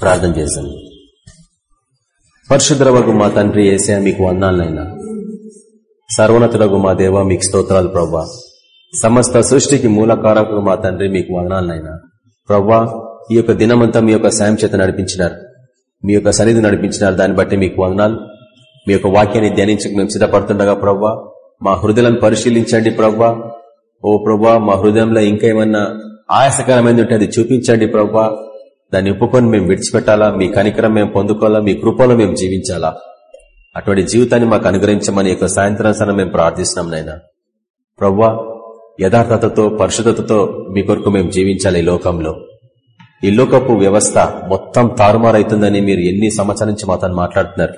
ప్రార్థన చేశాం పరిశుద్రవకు మా తండ్రి ఏసా మీకు వందాలనైనా సర్వనతులకు మా దేవ మీకు స్తోత్రాలు ప్రవ్వా. సమస్త సృష్టికి మూలకారకు మా తండ్రి మీకు వదనాలనైనా ప్రవ్వా ఈ యొక్క దినమంతా మీ యొక్క సాయం చేత నడిపించినారు. మీ యొక్క సన్నిధి నడిపించినారు. దాన్ని బట్టి మీకు వందనాలు. మీ యొక్క వాక్యాన్ని ధ్యానించక మేము సిద్ధపడుతుండగా ప్రవ్వా మా హృదయాలను పరిశీలించండి ప్రవ్వా. ఓ ప్రవ్వా మా హృదయంలో ఇంకా ఏమన్నా ఆయాసకరమైంది ఉంటే అది చూపించండి ప్రవ్వా. దాన్ని ఒప్పుకొని మేము విడిచిపెట్టాలా? మీ కనికరం మేము పొందుకోవాలా? మీ కృపలో మేము జీవించాలా? అటువంటి జీవితాన్ని మాకు అనుగ్రహించమని యొక్క సాయంత్రం సన మేము ప్రార్థిస్తున్నాం నాయన. ప్రవ్వా యథార్థతతో పరిశుద్ధతతో మీ కొరకు మేము జీవించాలి ఈ లోకంలో. ఈ లోకపు వ్యవస్థ మొత్తం తారుమారైతుందని మీరు ఎన్ని సంవత్సరాల నుంచి మాతో మాట్లాడుతున్నారు?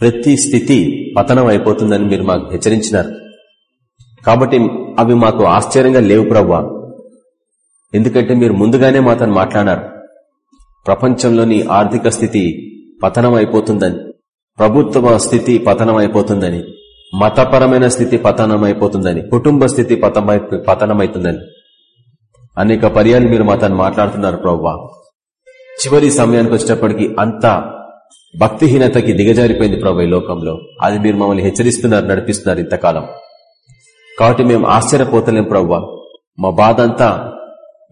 ప్రతి స్థితి పతనం అయిపోతుందని మీరు మాకు హెచ్చరించినారు. కాబట్టి అవి మాకు ఆశ్చర్యంగా లేవు ప్రవ్వా. ఎందుకంటే మీరు ముందుగానే మాతో మాట్లాడారు ప్రపంచంలోని ఆర్థిక స్థితి పతనం అయిపోతుందని ప్రభుత్వ స్థితి పతనం అయిపోతుందని మతపరమైన స్థితి పతనం అయిపోతుందని కుటుంబ స్థితి పతనమైతుందని. అనేక పర్యాలు మీరు మతాన్ని మాట్లాడుతున్నారు ప్రవ్వా. చివరి సమయానికి వచ్చేటప్పటికి అంత భక్తిహీనతకి దిగజారిపోయింది ప్రభు ఈ లోకంలో. అది మీరు మమ్మల్ని హెచ్చరిస్తున్నారు నడిపిస్తున్నారు ఇంతకాలం. కాబట్టి మేము ఆశ్చర్యపోతలేం ప్రవ్వా. మా బాధ అంతా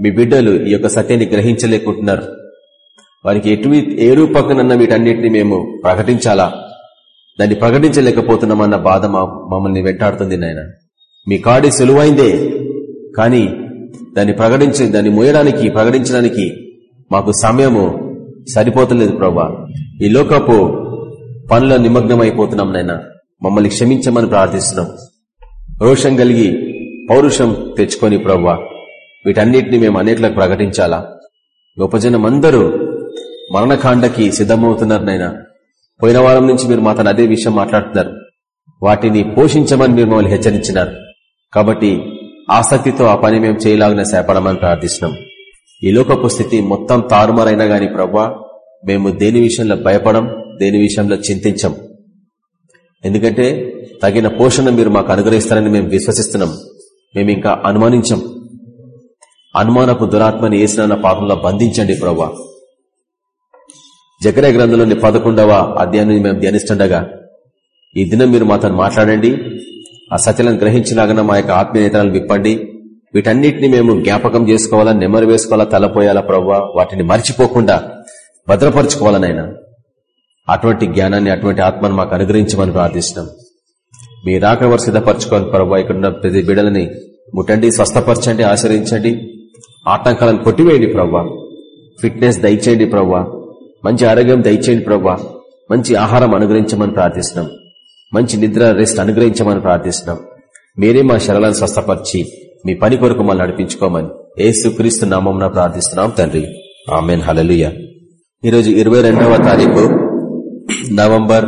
మీ బిడ్డలు ఈ యొక్క సత్యాన్ని గ్రహించలేకుంటున్నారు. వారికి ఎటు ఏ రూపకనన్న వీటన్నిటిని మేము ప్రకటించాలా? దాన్ని ప్రకటించలేకపోతున్నామన్న బాధ మమ్మల్ని వెంటాడుతుంది నాయన. మీ కాడి సులువైందే కానీ దాన్ని ప్రకటించి దాన్ని మోయడానికి ప్రకటించడానికి మాకు సమయము సరిపోతలేదు ప్రభా ఈ లోకపు పనుల నిమగ్నమైపోతున్నాం నాయన. మమ్మల్ని క్షమించమని ప్రార్థిస్తున్నాం. రోషం కలిగి పౌరుషం తెచ్చుకొని ప్రవ్వా వీటన్నిటిని మేము అన్నిట్లకు ప్రకటించాలా? గొప్ప జనం అందరూ మరణకాండకి సిద్ధమవుతున్నారు నాయన. పోయిన వారం నుంచి మీరు మాతను అదే విషయం మాట్లాడుతున్నారు. వాటిని పోషించమని మీరు మమ్మల్ని హెచ్చరించినారు. కాబట్టి ఆసక్తితో ఆ పని మేము చేయలాగిన సేపడమని ప్రార్థిస్తున్నాం. ఈ లోకపు స్థితి మొత్తం తారుమారైనా గాని ప్రవ్వా మేము దేని విషయంలో భయపడం దేని విషయంలో చింతించం. ఎందుకంటే తగిన పోషణ మీరు మాకు అనుగ్రహిస్తారని మేము విశ్వసిస్తున్నాం. మేము ఇంకా అనుమానించం. అనుమానపు దురాత్మని వేసిన పాపంలో బంధించండి ప్రవ్వా జకరే గ్రంథంలోని పదకొండవ అధ్యాయాన్ని మేము ధ్యానిస్తుండగా ఈ దినం మీరు మాతో మాట్లాడండి ఆ సత్యలను గ్రహించినాగన మా యొక్క ఆత్మీయతలను విప్పండి వీటన్నిటిని మేము జ్ఞాపకం చేసుకోవాలా నెమరు వేసుకోవాలా తలపోయాలా ప్రవ్వా వాటిని మర్చిపోకుండా భద్రపరచుకోవాలనైనా. అటువంటి జ్ఞానాన్ని అటువంటి ఆత్మను మాకు అనుగ్రహించమని ప్రార్థిస్తున్నాం. మీ రాకవరు సిద్ధపరచుకోని ప్రవ్వా ఇక్కడున్న ప్రతి బిడలని ముట్టండి స్వస్థపరచండి ఆశ్రయించండి ఆటంకాలను కొట్టివేయండి ప్రవ్వా. ఫిట్నెస్ దయచేయండి ప్రవ్వా. మంచి ఆరోగ్యం దయచేయండి ప్రభా. మంచి ఆహారం అనుగ్రహించమని ప్రార్థిస్తున్నాం. మంచి నిద్ర రెస్ట్ అనుగ్రహించమని ప్రార్థిస్తున్నాం. మీరే మా శరళాన్ని స్వస్థపరిచి మీ పని కొరకు మళ్ళీ నడిపించుకోమని ఏసు క్రీస్తు నామం ప్రార్థిస్తున్నాం తండ్రి. ఆమెన్. హలలుయ ఈరోజు ఇరవై రెండవ తారీఖు నవంబర్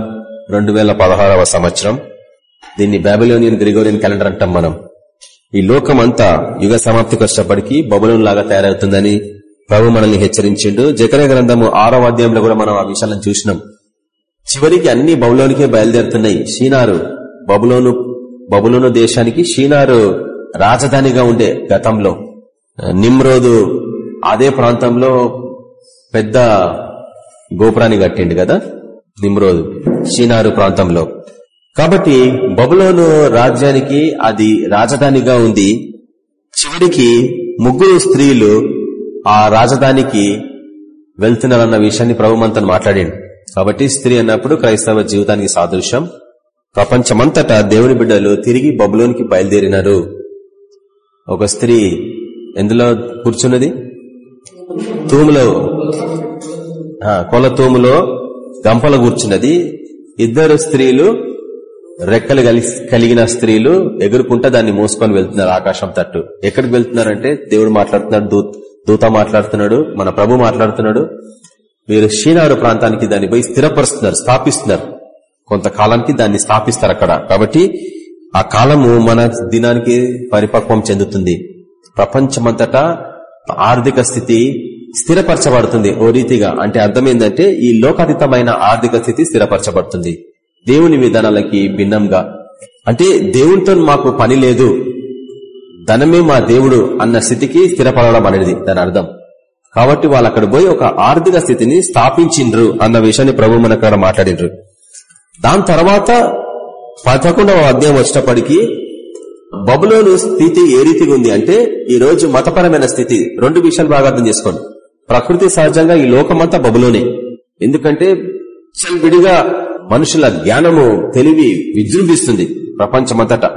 రెండు సంవత్సరం. దీన్ని బాబిలోనియన్ గ్రిగోరియన్ క్యాలెండర్ అంటాం మనం. ఈ లోకం అంతా యుగ సమాప్తికి వచ్చేప్పటికీ బబులం లాగా తయారవుతుందని ప్రభు మనల్ని హెచ్చరించిండు. జకరే గ్రంథము ఆరో అధ్యాయంలో కూడా మనం ఆ విషయాలను చూసినాం. చివరికి అన్ని బబులోనికే బయలుదేరుతున్నాయి. షీనారు బబులోను బబులోను దేశానికి షీనారు రాజధానిగా ఉండే గతంలో. నిమ్రోదు అదే ప్రాంతంలో పెద్ద గోపురాన్ని కట్టిండు కదా? నిమ్రోదు షీనారు ప్రాంతంలో. కాబట్టి బబులోను రాజ్యానికి అది రాజధానిగా ఉంది. చివరికి ముగ్గురు స్త్రీలు ఆ రాజధానికి వెళ్తున్నారన్న విషయాన్ని ప్రభుమంతను మాట్లాడాడు. కాబట్టి స్త్రీ అన్నప్పుడు క్రైస్తవ జీవితానికి సాదృశ్యం. ప్రపంచమంతటా దేవుని బిడ్డలు తిరిగి బబులోనికి బయలుదేరినారు. ఒక స్త్రీ ఎందులో కూర్చున్నది? తూములో. కొల తూములో గంపల కూర్చున్నది. ఇద్దరు స్త్రీలు రెక్కలు కలిగిన స్త్రీలు ఎగురుకుంటా దాన్ని మోసుకొని వెళ్తున్నారు ఆకాశం తట్టు. ఎక్కడికి వెళ్తున్నారంటే దేవుడు మాట్లాడుతున్నాడు దూత్ దూత మాట్లాడుతున్నాడు మన ప్రభు మాట్లాడుతున్నాడు. మీరు షీనారు ప్రాంతానికి దాన్ని పోయి స్థిరపరుస్తున్నారు స్థాపిస్తున్నారు. కొంతకాలానికి దాన్ని స్థాపిస్తారు అక్కడ. కాబట్టి ఆ కాలము మన దినానికి పరిపక్వం చెందుతుంది. ప్రపంచమంతటా ఆర్థిక స్థితి స్థిరపరచబడుతుంది. ఓ రీతిగా అంటే అర్థం ఏంటంటే ఈ లోకాతీతమైన ఆర్థిక స్థితి స్థిరపరచబడుతుంది. దేవుని విధానాలకి భిన్నంగా. అంటే దేవునితో మాకు పని లేదు. ధనమే మా దేవుడు అన్న స్థితికి స్థిరపడడం అనేది దాని అర్థం. కాబట్టి వాళ్ళు అక్కడ పోయి ఒక ఆర్థిక స్థితిని స్థాపించిండ్రు అన్న విషయాన్ని ప్రభు మన అక్కడ మాట్లాడిండ్రు. దాని తర్వాత పదకొండవ అధ్యాయం వచ్చినప్పటికీ బబులోను స్థితి ఏ రీతిగా ఉంది అంటే ఈ రోజు మతపరమైన స్థితి. రెండు విషయాలు బాగా అర్థం చేసుకోండి. ప్రకృతి సహజంగా ఈ లోకమంతా బబులోనే. ఎందుకంటే విడిగా మనుషుల జ్ఞానము తెలివి విజృంభిస్తుంది ప్రపంచమంతటా.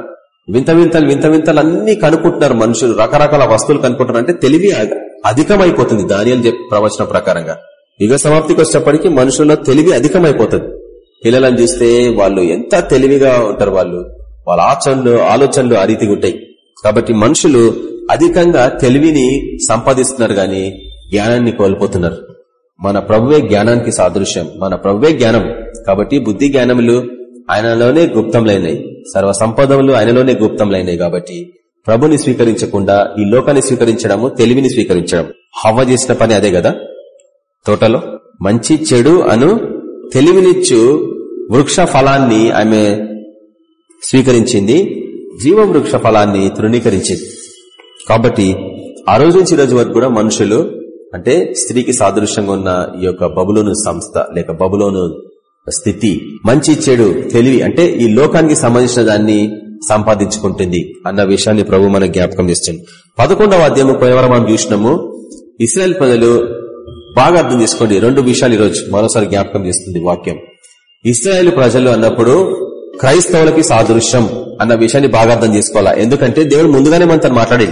వింత వింతలు వింత వింతలు అన్ని కనుక్కుంటున్నారు మనుషులు. రకరకాల వస్తువులు కనుక్కుంటున్నారు. అంటే తెలివి అధికమైపోతుంది. దానియలు చెప్పి ప్రవచనం ప్రకారంగా. యుగ సమాప్తికి వచ్చేప్పటికీ మనుషుల్లో తెలివి అధికమైపోతుంది. పిల్లలను చూస్తే వాళ్ళు ఎంత తెలివిగా ఉంటారు వాళ్ళు. వాళ్ళ ఆచరణలు ఆలోచనలు ఆ రీతిగా ఉంటాయి. కాబట్టి మనుషులు అధికంగా తెలివిని సంపాదిస్తున్నారు గాని జ్ఞానాన్ని కోల్పోతున్నారు. మన ప్రభువే జ్ఞానానికి సాదృశ్యం. మన ప్రభువే జ్ఞానం. కాబట్టి బుద్ధి జ్ఞానములు ఆయనలోనే గుప్తంలైనాయి సర్వ సంపదములు ఆయనలోనే గుప్తంలైనాయి కాబట్టి ప్రభుని స్వీకరించకుండా ఈ లోకాన్ని స్వీకరించడము తెలివిని స్వీకరించడం హవ్వ చేసిన పని అదే కదా తోటలో మంచి చెడు అను తెలివినిచ్చు వృక్ష ఫలాన్ని ఆమె స్వీకరించింది జీవ వృక్ష ఫలాన్ని తృణీకరించింది. కాబట్టి ఆ రోజు నుంచి రోజు వరకు కూడా మనుషులు అంటే స్త్రీకి సాదృశ్యంగా ఉన్న ఈ యొక్క బబులోను సంస్థ లేక బబులోను స్థితి మంచి చెడు తెలివి అంటే ఈ లోకానికి సంబంధించిన దాన్ని సంపాదించుకుంటుంది అన్న విషయాన్ని ప్రభు మనకు జ్ఞాపకం చేస్తుంది. పదకొండవ అధ్యాయం పోయేవారు మనం చూసినాము. ఇస్రాయల్ ప్రజలు బాగా అర్థం చేసుకోండి. రెండు విషయాలు ఈరోజు మరోసారి జ్ఞాపకం చేస్తుంది వాక్యం. ఇస్రాయేల్ ప్రజలు అన్నప్పుడు క్రైస్తవులకి సాదృశ్యం అన్న విషయాన్ని బాగా అర్థం చేసుకోవాలా? ఎందుకంటే దేవుడు ముందుగానే మనతో మాట్లాడేది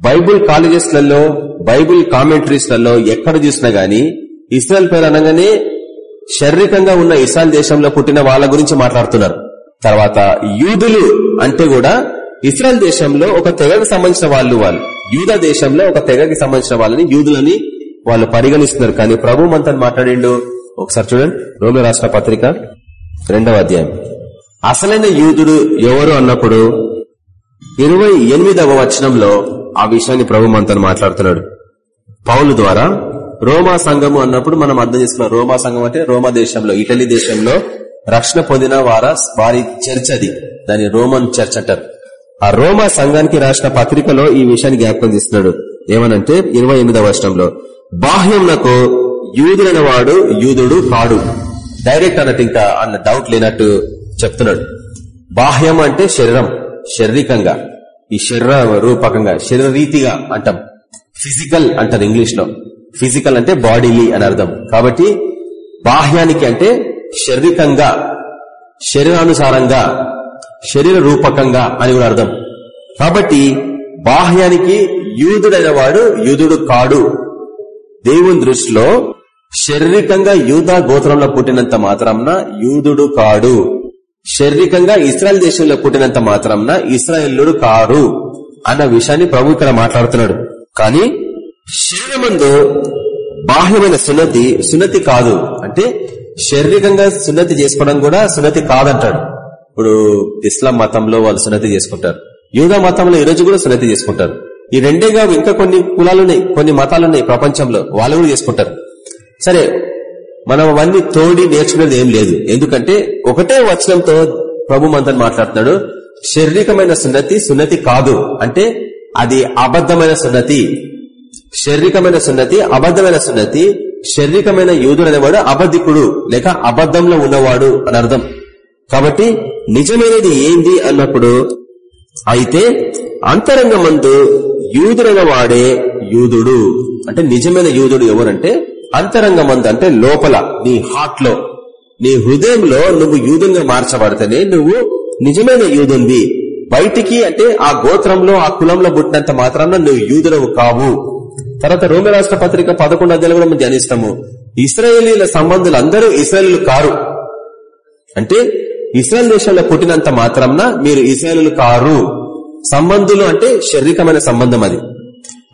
బైబుల్ కాలేజెస్లలో బైబుల్ కామెంటరీస్లలో ఎక్కడ చూసినా గానీ ఇస్రాయల్ పేరు అనగానే శారీరకంగా ఉన్న ఇస్రాయల్ దేశంలో పుట్టిన వాళ్ళ గురించి మాట్లాడుతున్నారు. తర్వాత యూదులు అంటే కూడా ఇస్రాయల్ దేశంలో ఒక తెగకు సంబంధించిన వాళ్ళు వాళ్ళు. యూద దేశంలో ఒక తెగకి సంబంధించిన వాళ్ళని యూదులని వాళ్ళు పరిగణిస్తున్నారు. కానీ ప్రభు మంతన్ మాట్లాడిండు. ఒకసారి చూడండి. రోమి రాష్ట్ర పత్రిక రెండవ అధ్యాయం. అసలైన యూదుడు ఎవరు అన్నప్పుడు ఇరవై ఎనిమిదవ వచనంలో ఆ విషయాన్ని ప్రభు మంతను మాట్లాడుతున్నాడు. పౌలు ద్వారా రోమా సంఘము అన్నప్పుడు మనం అర్థం చేసుకున్నాం. రోమా సంఘం అంటే రోమా దేశంలో ఇటలీ దేశంలో రక్షణ పొందిన వార వారి చర్చ్ అది. దాని రోమన్ చర్చ్ అంటారు. ఆ రోమా సంఘానికి రాసిన పత్రికలో ఈ విషయాన్ని జ్ఞాపకం చేస్తున్నాడు. ఏమనంటే ఇరవై ఎనిమిదవ వర్షంలో బాహ్యంనకు యూదులైన వాడు యూదుడు కాడు. డైరెక్ట్ అన్నట్టు ఇంకా అన్న డౌట్ లేనట్టు చెప్తున్నాడు. బాహ్యం అంటే శరీరం శారీరకంగా. ఈ శరీర రూపకంగా శరీర రీతిగా అంటాం. ఫిజికల్ అంటారు ఇంగ్లీష్లో ఫిజికల్ అంటే బాడీలీ అని అర్థం. కాబట్టి బాహ్యానికి అంటే శారీరకంగా శరీరానుసారంగా శరీర రూపకంగా అని కూడా అర్థం. కాబట్టి బాహ్యానికి యూదుడైన వాడు యూదుడు కాడు. దేవుని దృష్టిలో శారీరకంగా యూదా గోత్రంలో పుట్టినంత మాత్రంన యూదుడు కాడు. శారీరకంగా ఇస్రాయల్ దేశంలో పుట్టినంత మాత్రంన ఇస్రాయల్లుడు కారు అన్న విషయాన్ని ప్రభు ఇక్కడ మాట్లాడుతున్నాడు. కానీ శరీరమందు బాహ్యమైన సున్నతి సున్నతి కాదు. అంటే శారీరకంగా సున్నతి చేసుకోవడం కూడా సున్నతి కాదంటాడు. ఇప్పుడు ఇస్లాం మతంలో వాళ్ళు సున్నతి చేసుకుంటారు. యూదా మతంలో ఈ రోజు కూడా సున్నతి చేసుకుంటారు. ఈ రెండేగా ఇంకా కొన్ని కులాలున్నాయి కొన్ని మతాలున్నాయి ప్రపంచంలో. వాళ్ళు కూడా చేసుకుంటారు. సరే మనం అవన్నీ తోడి నేర్చుకునేది ఏం లేదు. ఎందుకంటే ఒకటే వచనంతో ప్రభు మంతన్ మాట్లాడుతున్నాడు. శారీరకమైన సున్నతి సున్నతి కాదు. అంటే అది అబద్ధమైన సున్నతి. శారీరకమైన సున్నతి అబద్ధమైన సున్నతి శారీరకమైన యూదుడు అనేవాడు అబద్ధికుడు లేక అబద్ధంలో ఉన్నవాడు అని అర్థం. కాబట్టి నిజమైనది ఏంది అన్నప్పుడు అయితే అంతరంగమందు యూదుడైన వాడే యూదుడు. అంటే నిజమైన యూదుడు ఎవరంటే అంతరంగమందు అంటే లోపల నీ హార్ట్లో నీ హృదయంలో నువ్వు యూదుగా మార్చబడితేనే నువ్వు నిజమైన యూదుంది బయటికి అంటే ఆ గోత్రంలో ఆ కులంలో పుట్టినంత మాత్రాన నువ్వు యూదుడవు కావు. తర్వాత రోమి రాష్ట్ర పత్రిక పదకొండు అధ్యాయులు కూడా మనం ధ్యానిస్తాము. ఇస్రాయేలీల సంబంధులు అందరూ ఇస్రాయేలీలు కారు. అంటే ఇస్రాయల్ దేశంలో పుట్టినంత మాత్రంన మీరు ఇస్రాయలు కారు. సంబంధులు అంటే శారీరకమైన సంబంధం అది.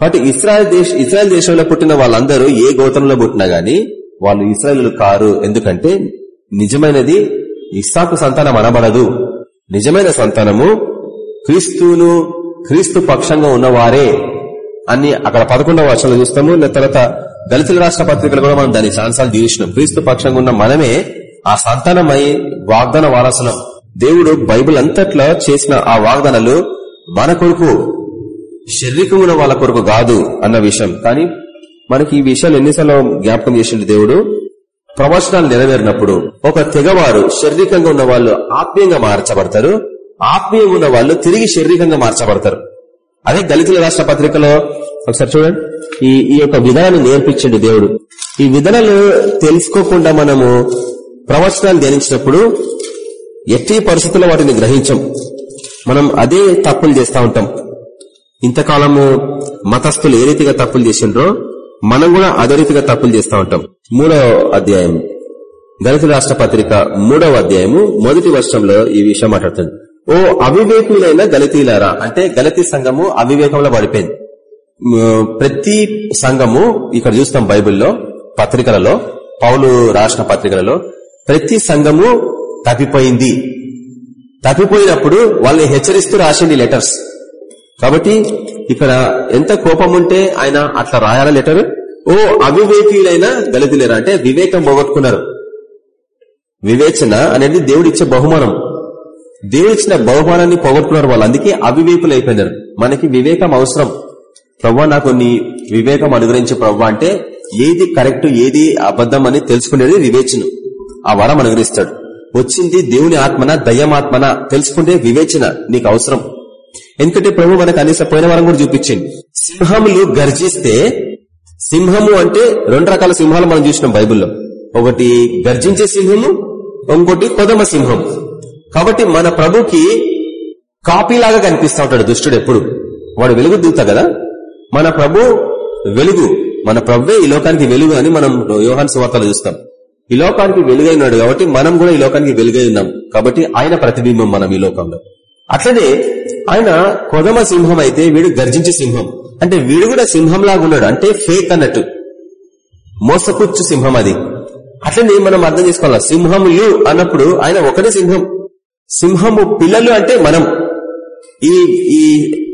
కాబట్టి ఇస్రాయల్ దేశ ఇస్రాయల్ దేశంలో పుట్టిన వాళ్ళందరూ ఏ గోత్రంలో పుట్టినా గాని వాళ్ళు ఇస్రాయలు కారు. ఎందుకంటే నిజమైనది ఇస్సాకు సంతానం అనబడదు. నిజమైన సంతానము క్రీస్తును క్రీస్తు పక్షంగా ఉన్నవారే. అని అక్కడ పదకొండవ వర్షంలో చూస్తాము. తర్వాత దళితుల రాష్ట్ర పత్రికలు కూడా మనం దాన్ని సాంసాలు చూసినాం క్రీస్తు పక్షంగా ఉన్న మనమే ఆ సంతానమై వాగ్దాన వారసులం. దేవుడు బైబిల్ అంతట్లో చేసిన ఆ వాగ్దానాలు మన కొరకు శారీరకమున వాళ్ళ కొరకు కాదు అన్న విషయం. కానీ మనకి ఈ విషయాలు ఎన్నిసార్లు జ్ఞాపకం చేసిండు దేవుడు? ప్రవచనాలు నెరవేరినప్పుడు ఒక తెగవారు శారీరకంగా ఉన్న వాళ్ళు ఆత్మీయంగా మార్చబడతారు. ఆత్మీయంగా ఉన్న వాళ్ళు తిరిగి శారీరకంగా మార్చబడతారు. అదే దళితుల రాష్ట్ర పత్రికలో ఒకసారి చూడండి ఈ ఈ యొక్క విధానాన్ని నేర్పించండి దేవుడు. ఈ విధానాలు తెలుసుకోకుండా మనము ప్రవచనాలు ధ్యానించినప్పుడు ఎట్టి పరిస్థితుల్లో వాటిని గ్రహించం. మనం అదే తప్పులు చేస్తా ఉంటాం. ఇంతకాలము మతస్థులు ఏ రీతిగా తప్పులు చేసిండ్రో మనం కూడా అదే రీతిగా తప్పులు చేస్తా ఉంటాం. మూడవ అధ్యాయం దళిత రాష్ట్ర పత్రిక మూడవ అధ్యాయము మొదటి వర్షంలో ఈ విషయం మాట్లాడుతుంది. ఓ అవివేకులైన గలతీలారా అంటే గలతీ సంఘము అవివేకంలో పడిపోయింది. ప్రతి సంఘము ఇక్కడ చూస్తాం బైబిల్లో పత్రికలలో పౌలు రాసిన పత్రికలలో ప్రతి సంఘము తప్పిపోయింది. తప్పిపోయినప్పుడు వాళ్ళని హెచ్చరిస్తూ రాసింది లెటర్స్. కాబట్టి ఇక్కడ ఎంత కోపం ఉంటే ఆయన అట్లా రాయాల లెటర్? ఓ అవివేకీలైన దళితులేరా అంటే వివేకం పోగొట్టుకున్నారు. వివేచన అనేది దేవుడిచ్చే బహుమానం. దేవుడిచ్చిన బహుమానాన్ని పోగొట్టుకున్నారు వాళ్ళు. అందుకే అవివేకులు అయిపోయినారు. మనకి వివేకం అవసరం. ప్రవ్వా నాకు నీ వివేకం అనుగ్రహించే ప్రవ్వా అంటే ఏది కరెక్ట్ ఏది అబద్ధం అని తెలుసుకునేది వివేచన. ఆ వరం అనుగ్రహిస్తాడు. వచ్చింది దేవుని ఆత్మన దయ్యమాత్మన? తెలుసుకుంటే వివేచన నీకు అవసరం. ఎందుకంటే ప్రభు మనకు అనేసి పోయిన వరం కూడా చూపించింది. సింహములు గర్జిస్తే సింహము అంటే రెండు రకాల సింహాలు మనం చూసినాం బైబిల్లో. ఒకటి గర్జించే సింహము ఇంకోటి కొదమ సింహం కాబట్టి మన ప్రభుకి కాపీలాగా కనిపిస్తా ఉంటాడు దుష్టుడు ఎప్పుడు. వాడు వెలుగు దిగుతా కదా. మన ప్రభు వెలుగు. మన ప్రభువే ఈ లోకానికి వెలుగు అని మనం యోహాన్ సువార్తలు చూస్తాం. ఈ లోకానికి వెలుగై ఉన్నాడు కాబట్టి మనం కూడా ఈ లోకానికి వెలుగై ఉన్నాం. కాబట్టి ఆయన ప్రతిబింబం మనం ఈ లోకంలో. అట్లనే ఆయన కొదమ సింహం అయితే వీడు గర్జించే సింహం. అంటే వీడు కూడా సింహంలాగా ఉన్నాడు. అంటే ఫేక్ అన్నట్టు. మోసపుచ్చు సింహం అది. అట్లనే మనం అర్థం చేసుకోవాలి? సింహములు అన్నప్పుడు ఆయన ఒకటే సింహం. సింహము పిల్లలు అంటే మనం. ఈ ఈ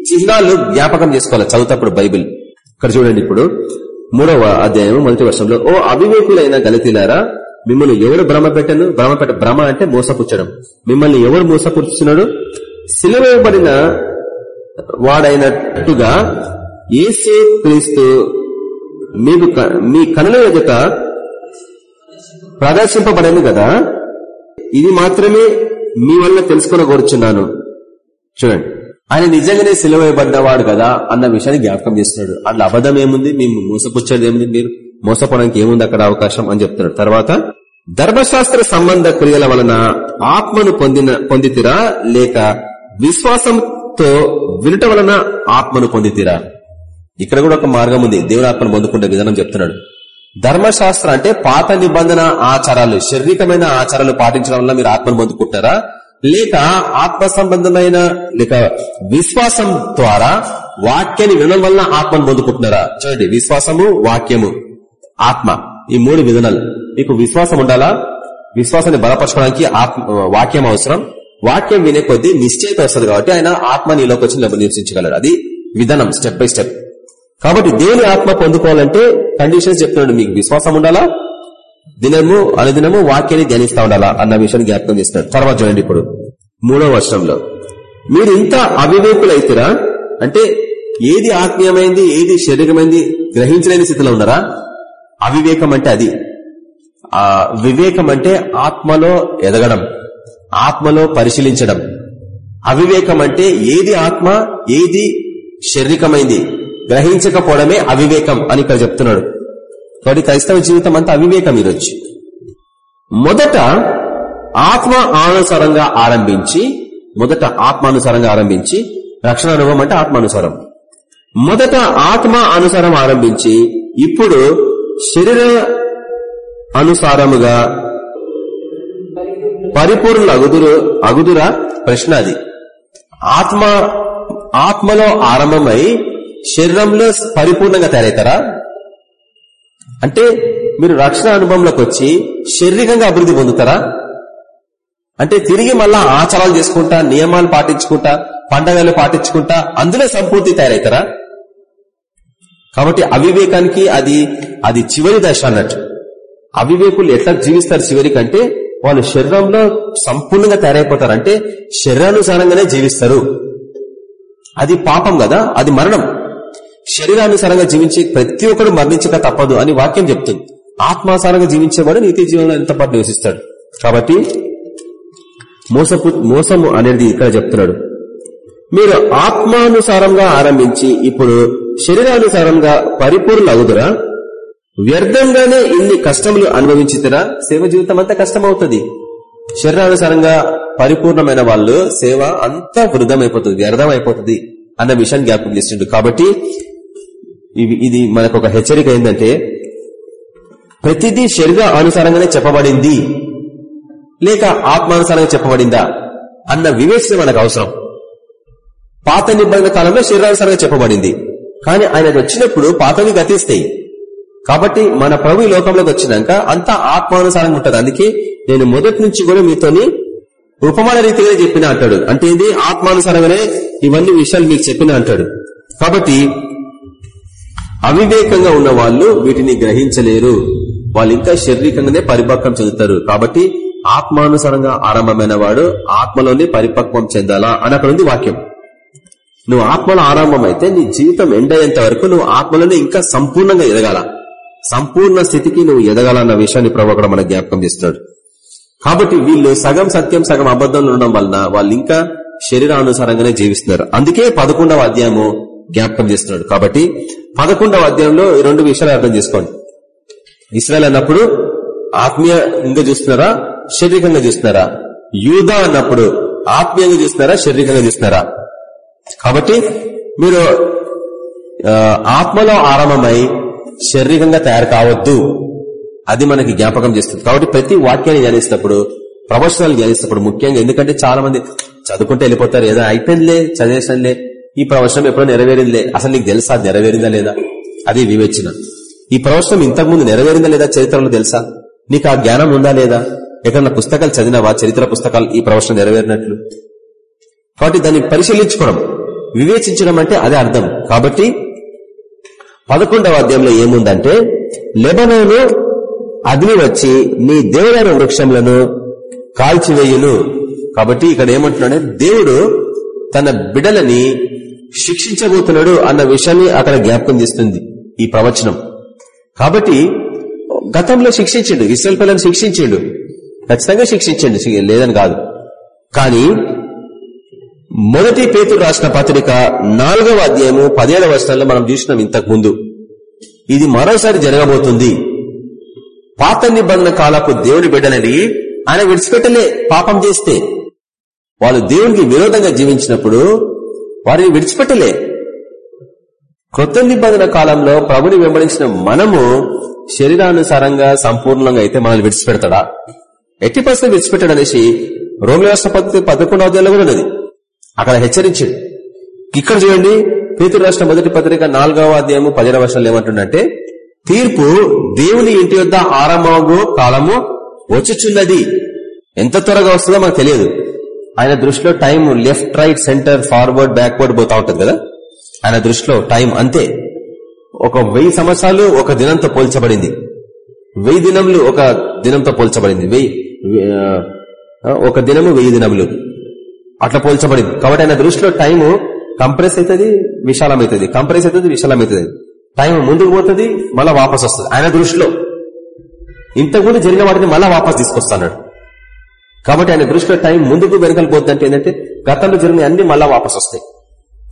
చిహ్నాలు జ్ఞాపకం చేసుకోవాలి చదువుతప్పుడు బైబిల్. ఇక్కడ చూడండి ఇప్పుడు. మూడవ అధ్యాయం మొదటి వర్షంలో ఓ అవివేకులైన గలతీలారా మిమ్మల్ని ఎవరు భ్రమ పెట్టను భ్రమ పెట్ట భ్రమ అంటే మోసపుచ్చడం. మిమ్మల్ని ఎవరు మోసపుచ్చుతున్నాడు సిలువేయబడిన వాడైనట్టుగా ఏసే క్రీస్తు మీకు క- మీ కనుల ఎదుట ప్రదర్శింపబడింది కదా? ఇది మాత్రమే మీ వల్ల తెలుసుకొనగోరుచున్నాను చూడండి. ఆయన నిజంగానే సిలువైబడ్డవాడు కదా అన్న విషయాన్ని జ్ఞాపకం చేస్తున్నాడు. అట్లా అబద్ధం ఏముంది? మేము మోసపుచ్చేది ఏముంది? మీరు మోసపోవడానికి ఏముంది అక్కడ అవకాశం అని చెప్తున్నాడు. తర్వాత ధర్మశాస్త్ర సంబంధ క్రియల వలన ఆత్మను పొందిన పొందితిరా? లేక విశ్వాసంతో వినుట వలన ఆత్మను పొందితిరా? ఇక్కడ కూడా ఒక మార్గం ఉంది. దేవుడు ఆత్మను పొందుకునే విధానం చెప్తున్నాడు. ధర్మశాస్త్రం అంటే పాత నిబంధన ఆచారాలు శారీరకమైన ఆచారాలు పాటించడం వల్ల మీరు ఆత్మను పొందుకుంటారా? లేక ఆత్మ సంబంధమైన లేక విశ్వాసం ద్వారా వాక్యాన్ని వినడం వల్ల ఆత్మను పొందుకుంటున్నారా? చూడండి విశ్వాసము వాక్యము ఆత్మ ఈ మూడు విధానాలు. మీకు విశ్వాసం ఉండాలా? విశ్వాసాన్ని బలపరచడానికి ఆత్మ వాక్యం అవసరం. వాక్యం వినే కొద్దీ నిశ్చయిత వస్తుంది కాబట్టి ఆయన ఆత్మ నీలోకి వచ్చి నివసించగలడు. అది విధానం స్టెప్ బై స్టెప్. కాబట్టి దేని ఆత్మ పొందుకోవాలంటే కండిషన్స్ చెప్తున్నాడు మీకు. విశ్వాసం ఉండాలా? దినము అనుదినము వాక్యాన్ని ధ్యానిస్తా ఉండాలా? అన్న విషయాన్ని జ్ఞాపకం చేస్తున్నాడు. తర్వాత చూడండి ఇప్పుడు. మూడో వర్షంలో మీరు ఇంత అవివేకులైతురా? అంటే ఏది ఆత్మీయమైంది ఏది శరీరమైంది గ్రహించలేని స్థితిలో ఉన్నారా? అవివేకం అంటే అది. ఆ వివేకం అంటే ఆత్మలో ఎదగడం ఆత్మలో పరిశీలించడం. అవివేకం అంటే ఏది ఆత్మ ఏది శారీరకమైంది? గ్రహించకపోవడమే అవివేకం అని ఇక్కడ చెప్తున్నాడు. కాబట్టి క్రైస్తవ జీవితం అంతా అవివేకం ఈరోజు. మొదట ఆత్మ అనుసారంగా ఆరంభించి మొదట ఆత్మానుసారంగా ఆరంభించి రక్షణ అనుభవం అంటే ఆత్మానుసారం. మొదట ఆత్మ అనుసారం ఆరంభించి ఇప్పుడు శరీర అనుసారముగా పరిపూర్ణ అగుదురు అగుదురా? ప్రశ్న అది. ఆత్మ ఆత్మలో ఆరంభమై శరీరంలో పరిపూర్ణంగా తయారవుతారా? అంటే మీరు రక్షణ అనుభవంలోకి వచ్చి శారీరకంగా అభివృద్ధి పొందుతారా? అంటే తిరిగి మళ్ళా ఆచారాలు చేసుకుంటా నియమాలు పాటించుకుంటా పండగలు పాటించుకుంటా అందులో సంపూర్తి తయారవుతారా? కాబట్టి అవివేకానికి అది అది చివరి దశ అన్నట్టు. అవివేకులు ఎట్లా జీవిస్తారు చివరికి అంటే వాళ్ళు శరీరంలో సంపూర్ణంగా తయారైపోతారు. అంటే శరీరానుసారంగానే జీవిస్తారు. అది పాపం కదా అది మరణం. శరీరానుసారంగా జీవించి ప్రతి ఒక్కరు మరణించక తప్పదు అని వాక్యం చెప్తుంది. ఆత్మానుసారంగా జీవించేవాడు నీతి జీవనంలో ఎంత పాటు నివసిస్తాడు? కాబట్టి మోసపు మోసము అనేది ఇక్కడ చెప్తున్నాడు. మీరు ఆత్మానుసారంగా ఆరంభించి ఇప్పుడు శరీరానుసారంగా పరిపూర్ణ అవుదురా వ్యర్థంగానే ఇన్ని కష్టములు అనుభవించితేరా సేవ జీవితం అంతా కష్టమవుతుంది. శరీరానుసారంగా పరిపూర్ణమైన వాళ్ళు సేవ అంతా వృధమైపోతుంది వ్యర్థం అయిపోతుంది అన్న విషయాన్ని జ్ఞాపకం చేసిండు కాబట్టి ఇది మనకు ఒక హెచ్చరిక ఏంటంటే ప్రతిదీ శరీర అనుసారంగానే చెప్పబడింది లేక ఆత్మానుసారంగా చెప్పబడిందా అన్న వివేచన మనకు అవసరం. పాత నిబంధన కాలంలో శరీరానుసారంగా చెప్పబడింది. కానీ ఆయన వచ్చినప్పుడు పాతవి గతిస్తాయి. కాబట్టి మన ప్రభు ఈ లోకంలోకి వచ్చినాక అంతా ఆత్మానుసారంగా ఉంటుంది. అందుకే నేను మొదటి నుంచి కూడా మీతోని ఉపమాన రీతిగా చెప్పిన అంటాడు. అంటే ఇది ఆత్మానుసారంగానే ఇవన్నీ విషయాలు మీకు చెప్పిన అంటాడు. కాబట్టి అవివేకంగా ఉన్న వాళ్ళు వీటిని గ్రహించలేరు. వాళ్ళు ఇంకా శారీరకంగానే పరిపక్వం చెందుతారు. కాబట్టి ఆత్మానుసారంగా ఆరంభమైన వాడు ఆత్మలోనే పరిపక్వం చెందాలా అని అక్కడ ఉంది వాక్యం. నువ్వు ఆత్మలో ఆరంభం అయితే నీ జీవితం ఎండ్ అయ్యేంత వరకు నువ్వు ఆత్మలోనే ఇంకా సంపూర్ణంగా ఎదగాల. సంపూర్ణ స్థితికి నువ్వు ఎదగాలన్న విషయాన్ని ప్రభు అక్కడ మనకు జ్ఞాపకం చేస్తున్నాడు. కాబట్టి వీళ్ళు సగం సత్యం సగం అబద్ధంలో ఉండడం వలన వాళ్ళు ఇంకా శరీరానుసారంగానే జీవిస్తున్నారు. అందుకే పదకొండవ అధ్యాయము జ్ఞాపకం చేస్తున్నాడు. కాబట్టి పదకొండవ అధ్యాయంలో ఈ రెండు విషయాలు అర్థం చేసుకోండి. ఇస్రాయల్ అన్నప్పుడు ఆత్మీయంగా చూస్తున్నారా? శారీరకంగా చూస్తున్నారా? యూదా అన్నప్పుడు ఆత్మీయంగా చూస్తున్నారా? శారీరకంగా చూస్తున్నారా? కాబట్టి మీరు ఆత్మలో ఆరంభమై శారీరకంగా తయారు కావద్దు. అది మనకి జ్ఞాపకం చేస్తుంది. కాబట్టి ప్రతి వాక్యాన్ని ధ్యానిస్తున్నప్పుడు ప్రవచనాలు ధ్యానిస్తున్నప్పుడు ముఖ్యంగా ఎందుకంటే చాలా మంది చదువుకుంటే వెళ్ళిపోతారు. ఏదో అయిపోయిందిలే చదివేసానులే ఈ ప్రవచనం ఎప్పుడో నెరవేరింది అసలు నీకు తెలుసా నెరవేరిందా లేదా? అది వివేచన. ఈ ప్రవచనం ఇంతకుముందు నెరవేరిందా లేదా చరిత్రలో తెలుసా? నీకు ఆ జ్ఞానం ఉందా లేదా? ఎక్కడన్నా పుస్తకాలు చదివినావా? చరిత్ర పుస్తకాలు ఈ ప్రవచనం నెరవేరినట్లు? కాబట్టి దాన్ని పరిశీలించుకోవడం. వివేచించడం అంటే అదే అర్థం. కాబట్టి పదకొండవ అధ్యాయంలో ఏముందంటే లెబనోను అగ్ని వచ్చి నీ దేవుడైన వృక్షములను కాల్చివేయును. కాబట్టి ఇక్కడ ఏమంటున్నాడే దేవుడు తన బిడలని శిక్షించబోతున్నాడు అన్న విషయాన్ని అక్కడ జ్ఞాపకం చేస్తుంది ఈ ప్రవచనం. కాబట్టి గతంలో శిక్షించిండు ఇస్రాయల్ పిల్లలను శిక్షించిండు. ఖచ్చితంగా శిక్షించండు లేదని కాదు. కానీ మొదటి పేతుడు రాసిన పత్రిక నాలుగవ అధ్యాయము పదేళ్ళ వర్షాల్లో మనం చూసినాం ఇంతకు ముందు. ఇది మరోసారి జరగబోతుంది. పాత నిబంధన కాలపు దేవుని బిడ్డలని ఆయన విడిచిపెట్టలే పాపం చేస్తే. వాళ్ళు దేవునికి విరోధంగా జీవించినప్పుడు వారిని విడిచిపెట్టలే. క్రొత్త నిబంధన కాలంలో ప్రభుని వెంబడించిన మనము శరీరానుసారంగా సంపూర్ణంగా అయితే మనల్ని విడిచిపెడతాడా? ఎట్టి పరిస్థితి విడిచిపెట్టాడు అనేసి రోమిల రాష్ట్ర పద్ధతి పదకొండవ అధ్యాయంలో కూడా ఉన్నది. అక్కడ హెచ్చరించాడు. ఇక్కడ చూడండి పేతురు రాష్ట్ర మొదటి పత్రిక నాలుగవ అధ్యాయము పదిహేను వర్షాలు ఏమంటుండంటే తీర్పు దేవుని ఇంటి వద్ద ఆరంభము కాలము వచ్చుచున్నది. ఎంత త్వరగా వస్తుందో మనకు తెలియదు. ఆయన దృష్టిలో time left right centre forward backward పోతా ఉంటుంది కదా? ఆయన దృష్టిలో టైం అంతే. ఒక వెయ్యి సంవత్సరాలు ఒక దినంతో పోల్చబడింది. వెయ్యి దినములు ఒక దినంతో పోల్చబడింది. వెయ్యి ఒక దినము వెయ్యి దినములు. అట్లా పోల్చబడింది. కాబట్టి ఆయన దృష్టిలో టైం కంప్రెస్ అవుతుంది విశాలం అవుతుంది కంప్రెస్ అవుతుంది విశాలం అవుతుంది టైం ముందుకు పోతుంది మళ్ళా వాపస్ వస్తుంది ఆయన దృష్టిలో. ఇంతకుముందు జరిగిన వాటిని మళ్ళా వాపస్ తీసుకొస్తాడు. కాబట్టి ఆయన దృష్టిలో టైం ముందుకు వెనకలు పోద్దంటే ఏంటంటే గతంలో జరిగిన అన్ని మళ్ళా వాపస్ వస్తాయి.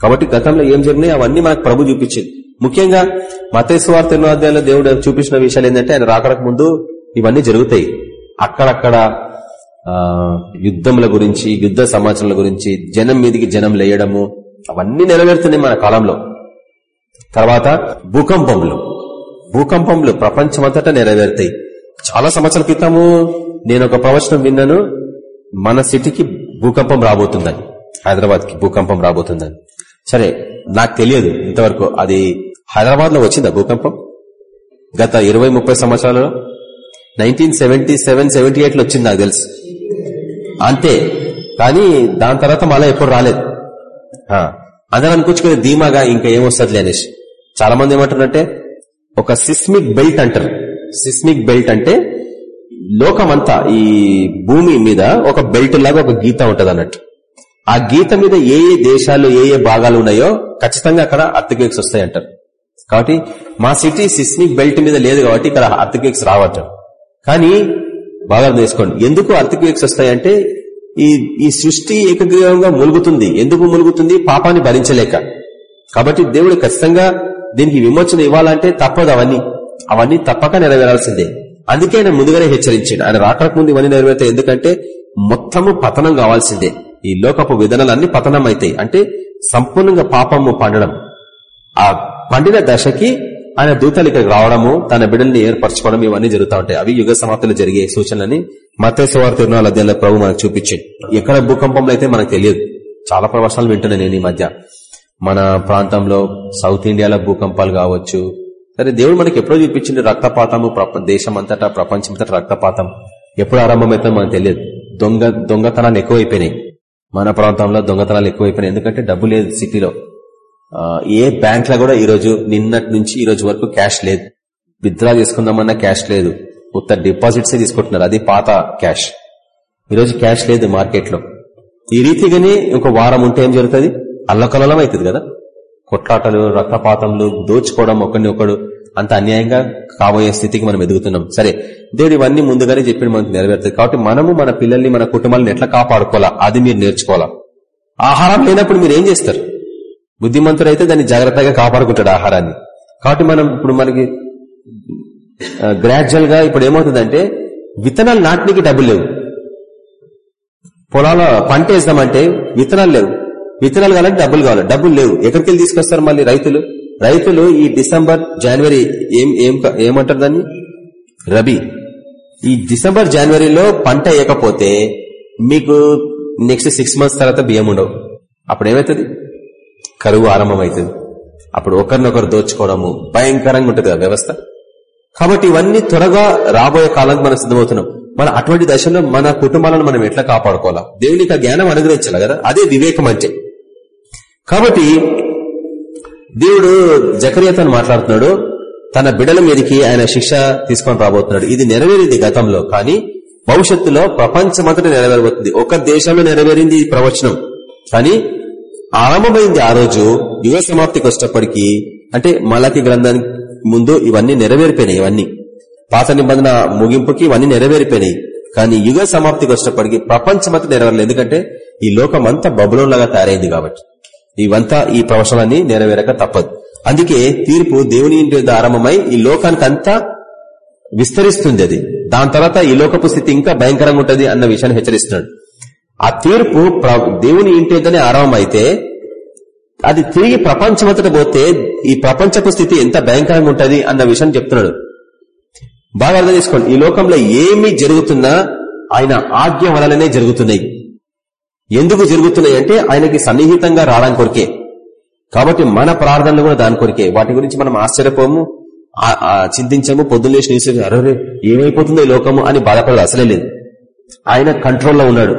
కాబట్టి గతంలో ఏం జరిగినాయి అవన్నీ మనకు ప్రభు చూపించింది. ముఖ్యంగా మతేశ్వార్త ఎన్నో అధ్యాయంలో దేవుడు చూపించిన విషయాలు ఏంటంటే ఆయన రాకడక ముందు ఇవన్నీ జరుగుతాయి. అక్కడక్కడ యుద్ధముల గురించి యుద్ధ సమాచారాల గురించి జనం మీదికి జనం లేయడము అవన్నీ నెరవేరుతున్నాయి మన కాలంలో. తర్వాత భూకంపములు. భూకంపములు ప్రపంచమంతటా నెరవేరుతాయి. చాలా సంవత్సరాల క్రితము నేను ఒక ప్రవచనం విన్నాను. మన సిటీకి భూకంపం రాబోతుందని హైదరాబాద్కి భూకంపం రాబోతుందని. సరే నాకు తెలియదు ఇంతవరకు అది హైదరాబాద్లో వచ్చిందా భూకంపం? గత ఇరవై ముప్పై సంవత్సరాలలో? నైన్టీన్ సెవెంటీ సెవెన్ సెవెంటీ ఎయిట్లో వచ్చింది నాకు తెలుసు. అంతే. కానీ దాని తర్వాత మళ్ళీ ఎప్పుడు రాలేదు. అందరూ అనుకుంటుకునే ధీమాగా ఇంకా ఏమొస్తుంది అనేసి. చాలా మంది ఏమంటారంటే ఒక సిస్మిక్ బెల్ట్ అంటారు. సిస్మిక్ బెల్ట్ అంటే లోకమంతా ఈ భూమి మీద ఒక బెల్ట్ లాగా ఒక గీత ఉంటది అన్నట్టు. ఆ గీత మీద ఏ ఏ దేశాలు ఏ ఏ భాగాలు ఉన్నాయో ఖచ్చితంగా అక్కడ అర్థక్వేక్స్ వస్తాయి అంటారు. కాబట్టి మా సిటీ సిస్మిక్ బెల్ట్ మీద లేదు కాబట్టి ఇక్కడ అర్థక్వేక్స్ రావట కానీ బాగా తీసుకోండి ఎందుకు అర్థక్వేక్స్ వస్తాయంటే ఈ ఈ సృష్టి ఏకగ్రీవంగా ములుగుతుంది ఎందుకు ములుగుతుంది పాపాన్ని భరించలేక. కాబట్టి దేవుడు ఖచ్చితంగా దీనికి విమోచన ఇవ్వాలంటే తప్పదు అవన్నీ. అవన్నీ తప్పక నెరవేరాల్సిందే. అందుకే ఆయన ముందుగానే హెచ్చరించాడు. ఆయన రాకక ముందు ఇవన్నీ నెరవేరుతాయి. ఎందుకంటే మొత్తము పతనం కావాల్సిందే. ఈ లోకపు విధానాలన్నీ పతనం అవుతాయి అంటే సంపూర్ణంగా పాపము పండడం. ఆ పండిన దశకి ఆయన దూతలు ఇక్కడికి రావడము తన బిడ్డల్ని ఏర్పరచుకోవడం ఇవన్నీ జరుగుతూ ఉంటాయి. అవి యుగ సమాప్తిలో జరిగే సూచనలని మతేశ్వర తిరునాలు అధ్యయనంలో ప్రభు మనకు చూపించింది ఎక్కడ భూకంపంలో అయితే మనకు తెలియదు. చాలా ప్రవచనాలు వింటున్నాను నేను ఈ మధ్య. మన ప్రాంతంలో సౌత్ ఇండియాలో భూకంపాలు కావచ్చు సరే దేవుడు మనకి ఎప్పుడో చూపించింది రక్తపాతము దేశం అంతటా ప్రపంచం రక్తపాతం. ఎప్పుడు ఆరంభమైతే మనకు తెలియదు. దొంగ దొంగతనాలు ఎక్కువైపోయినాయి. మన ప్రాంతంలో దొంగతనాలు ఎక్కువైపోయినాయి. ఎందుకంటే డబ్బు లేదు సిటీలో. ఏ బ్యాంక్లో కూడా ఈరోజు నిన్నటి నుంచి ఈ రోజు వరకు క్యాష్ లేదు. విత్డ్రా చేసుకుందామన్నా క్యాష్ లేదు. ఉత్త డిపాజిట్సే తీసుకుంటున్నారు. అది పాత క్యాష్. ఈరోజు క్యాష్ లేదు మార్కెట్లో. ఈ రీతిగానే ఒక వారం ఉంటే ఏం జరుగుతుంది? అల్లకల్లం అవుతుంది కదా. కొట్లాటలు రక్తపాతంలు దోచుకోవడం ఒకరిని ఒకడు అంత అన్యాయంగా కాబోయే స్థితికి మనం ఎదుగుతున్నాం. సరే దేవుడు ఇవన్నీ ముందుగానే చెప్పి మనకు నెరవేరుతుంది. కాబట్టి మనము మన పిల్లల్ని మన కుటుంబాలను ఎట్లా కాపాడుకోవాలా? అది మీరు నేర్చుకోవాలా? ఆహారం లేనప్పుడు మీరు ఏం చేస్తారు? బుద్ధిమంతుడు అయితే దాన్ని జాగ్రత్తగా కాపాడుకుంటాడు ఆహారాన్ని. కాబట్టి మనం ఇప్పుడు మనకి గ్రాడ్యువల్గా ఇప్పుడు ఏమవుతుందంటే విత్తనాలు నాటనికి డబ్బులు లేవు. పొలాల పంట వేద్దామంటే విత్తనాలు లేవు. విత్తనాలు కావాలంటే డబ్బులు కావాలి. డబ్బులు లేవు. ఎక్కడికి వెళ్ళి తీసుకొస్తారు మళ్ళీ రైతులు? రైతులు ఈ డిసెంబర్ జనవరి ఏం ఏం ఏమంటారు దాన్ని? రబీ. ఈ డిసెంబర్ జనవరిలో పంట వేయకపోతే మీకు నెక్స్ట్ సిక్స్ మంత్స్ తర్వాత బియ్యం ఉండవు. అప్పుడు ఏమవుతుంది కరువు ఆరంభమవుతుంది. అప్పుడు ఒకరినొకరు దోచుకోవడము భయంకరంగా ఉంటుంది ఆ వ్యవస్థ. కాబట్టి ఇవన్నీ త్వరగా రాబోయే కాలానికి మనం సిద్ధమవుతున్నాం. మన అటువంటి దశలో మన కుటుంబాలను మనం ఎట్లా కాపాడుకోవాలా? దేవునికి ఆ జ్ఞానం అనుగ్రహించాలి కదా. అదే వివేకం అంటే. కాబట్టి దేవుడు జకరియతను మాట్లాడుతున్నాడు తన బిడల మీదకి ఆయన శిక్ష తీసుకొని రాబోతున్నాడు. ఇది నెరవేరింది గతంలో కానీ భవిష్యత్తులో ప్రపంచమంతటా నెరవేరబోతుంది. ఒక దేశంలో నెరవేరింది ఈ ప్రవచనం. కానీ ఆరంభమైంది ఆ రోజు యుగ సమాప్తికి వచ్చేటప్పటికి అంటే మలకి గ్రంథానికి ముందు ఇవన్నీ నెరవేరిపోయినాయి ఇవన్నీ. పాత నిబంధన ముగింపుకి ఇవన్నీ నెరవేరిపోయినాయి. కానీ యుగ సమాప్తికి వచ్చేటప్పటికి ప్రపంచమంతా నెరవేరలేదు. ఎందుకంటే ఈ లోకం అంతా బబులంలాగా తయారైంది కాబట్టి. ఇవంతా ఈ ప్రవచనాన్ని నెరవేరక తప్పదు. అందుకే తీర్పు దేవుని ఇంటి ఆరంభమై ఈ లోకానికి అంతా విస్తరిస్తుంది అది. దాని తర్వాత ఈ లోకపు స్థితి ఇంకా భయంకరంగా ఉంటది అన్న విషయాన్ని హెచ్చరిస్తున్నాడు. ఆ తీర్పు దేవుని ఇంటిదనే ఆరంభం అయితే అది తిరిగి ప్రపంచమంతట పోతే ఈ ప్రపంచపు స్థితి ఎంత భయంకరంగా ఉంటది అన్న విషయం చెప్తున్నాడు. బాగా అర్థం చేసుకోండి. ఈ లోకంలో ఏమి జరుగుతున్నా ఆయన ఆజ్ఞ వలననే జరుగుతున్నాయి. ఎందుకు జరుగుతున్నాయి అంటే ఆయనకి సన్నిహితంగా రావడానికి కొరికే. కాబట్టి మన ప్రార్థనలు కూడా దాని కొరికే. వాటి గురించి మనం ఆశ్చర్యపోము చింతించము పొద్దున్నేసి న్యూస్ అరే ఏమైపోతుందో ఈ లోకము అని బాధపడదు అసలే లేదు. ఆయన కంట్రోల్లో ఉన్నాడు.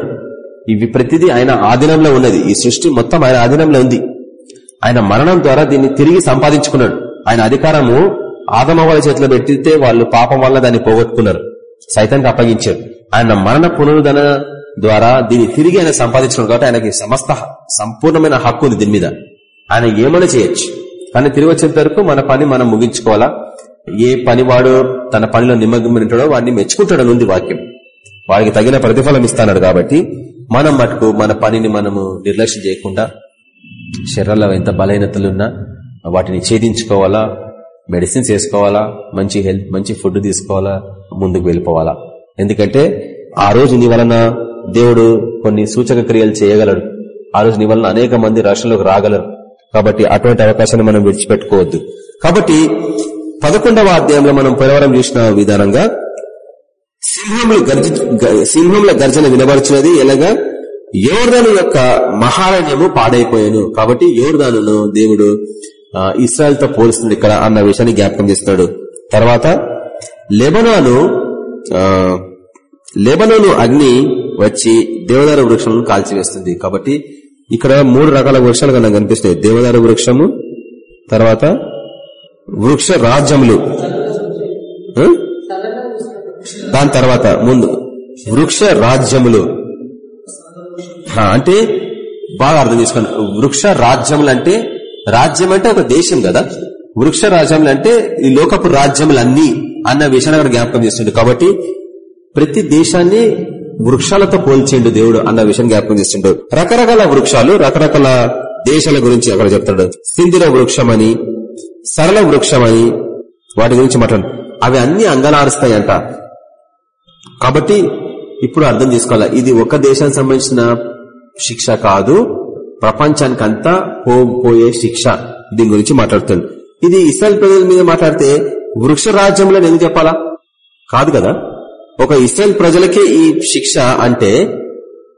ఇవి ప్రతిదీ ఆయన ఆధీనంలో ఉన్నది. ఈ సృష్టి మొత్తం ఆయన ఆధీనంలో ఉంది. ఆయన మరణం ద్వారా దీన్ని తిరిగి సంపాదించుకున్నాడు. ఆయన అధికారము ఆదమవాళ్ళ చేతిలో పెట్టితే వాళ్ళు పాపం వల్ల దాన్ని పోగొట్టుకున్నారు. సైతానికి అప్పగించారు ఆయన మరణ పునరుద్ధరణ ద్వారా దీన్ని తిరిగి ఆయన సంపాదించుకున్నాడు కాబట్టి ఆయనకి సమస్త సంపూర్ణమైన హక్కు ఉంది దీని మీద. ఆయన ఏమైనా చేయొచ్చు? కానీ తిరిగి వచ్చేంత వరకు మన పని మనం ముగించుకోవాలా? ఏ పనివాడు తన పనిలో నిమగ్నమంటాడో వాడిని మెచ్చుకుంటాడని ఉంది వాక్యం. వాడికి తగిన ప్రతిఫలం ఇస్తాడు కాబట్టి మనం మటుకు మన పనిని మనము నిర్లక్ష్యం చేయకుండా శరీరంలో ఎంత బలహీనతలున్నా వాటిని ఛేదించుకోవాలా? మెడిసిన్స్ వేసుకోవాలా? మంచి హెల్త్ మంచి ఫుడ్ తీసుకోవాలా? ముందుకు వెళ్ళిపోవాలా? ఎందుకంటే ఆ రోజు నీ వలన దేవుడు కొన్ని సూచక క్రియలు చేయగలడు. ఆ రోజు నీ వలన అనేక మంది రాష్ట్రంలోకి రాగలరు. కాబట్టి అటువంటి అవకాశాన్ని మనం విడిచిపెట్టుకోవద్దు. కాబట్టి పదకొండవ అధ్యాయంలో మనం పోలవరం చూసిన విధానంగా సింహములు గర్జ సింహముల గర్జన వినబడుచున్నది ఎలాగా? యోర్ధను యొక్క మహారణ్యము పాడైపోయాను. కాబట్టి యోర్దాను దేవుడు ఇస్రాయల్తో పోలుస్తుంది ఇక్కడ అన్న విషయాన్ని జ్ఞాపకం చేస్తున్నాడు. తర్వాత లెబనాను లెబనోను అగ్ని వచ్చి దేవదార వృక్షములను కాల్చివేస్తుంది. కాబట్టి ఇక్కడ మూడు రకాల వృక్షాలు కన్నా కనిపిస్తాయి. దేవదార వృక్షము తర్వాత వృక్ష రాజ్యములు. దాని తర్వాత ముందు వృక్ష రాజ్యములు. అంటే బాగా అర్థం చేసుకోండి. వృక్ష రాజ్యములు అంటే రాజ్యం అంటే ఒక దేశం కదా. వృక్ష రాజ్యములు అంటే ఈ లోకపు రాజ్యములన్నీ అన్న విషయాన్ని అక్కడ జ్ఞాపకం చేస్తుంది కాబట్టి ప్రతి దేశాన్ని వృక్షాలతో పోల్చిండు దేవుడు అన్న విషయం జ్ఞాపకం చేస్తుండు. రకరకాల వృక్షాలు రకరకాల దేశాల గురించి అక్కడ చెప్తాడు. సింధిర వృక్షమని సరళ వృక్షమని వాటి గురించి మాట్లాడు. అవి అన్ని అంగలారుస్తాయంట. కాబట్టి ఇప్పుడు అర్థం చేసుకోవాలా ఇది ఒక దేశానికి సంబంధించిన శిక్ష కాదు ప్రపంచానికి అంతా పోయే శిక్ష. దీని గురించి మాట్లాడుతుంది ఇది ఇస్రాయల్ ప్రజల మీద మాట్లాడితే వృక్ష రాజ్యంలో ఎందుకు చెప్పాలా? కాదు కదా? ఒక ఇస్రాయల్ ప్రజలకే ఈ శిక్ష అంటే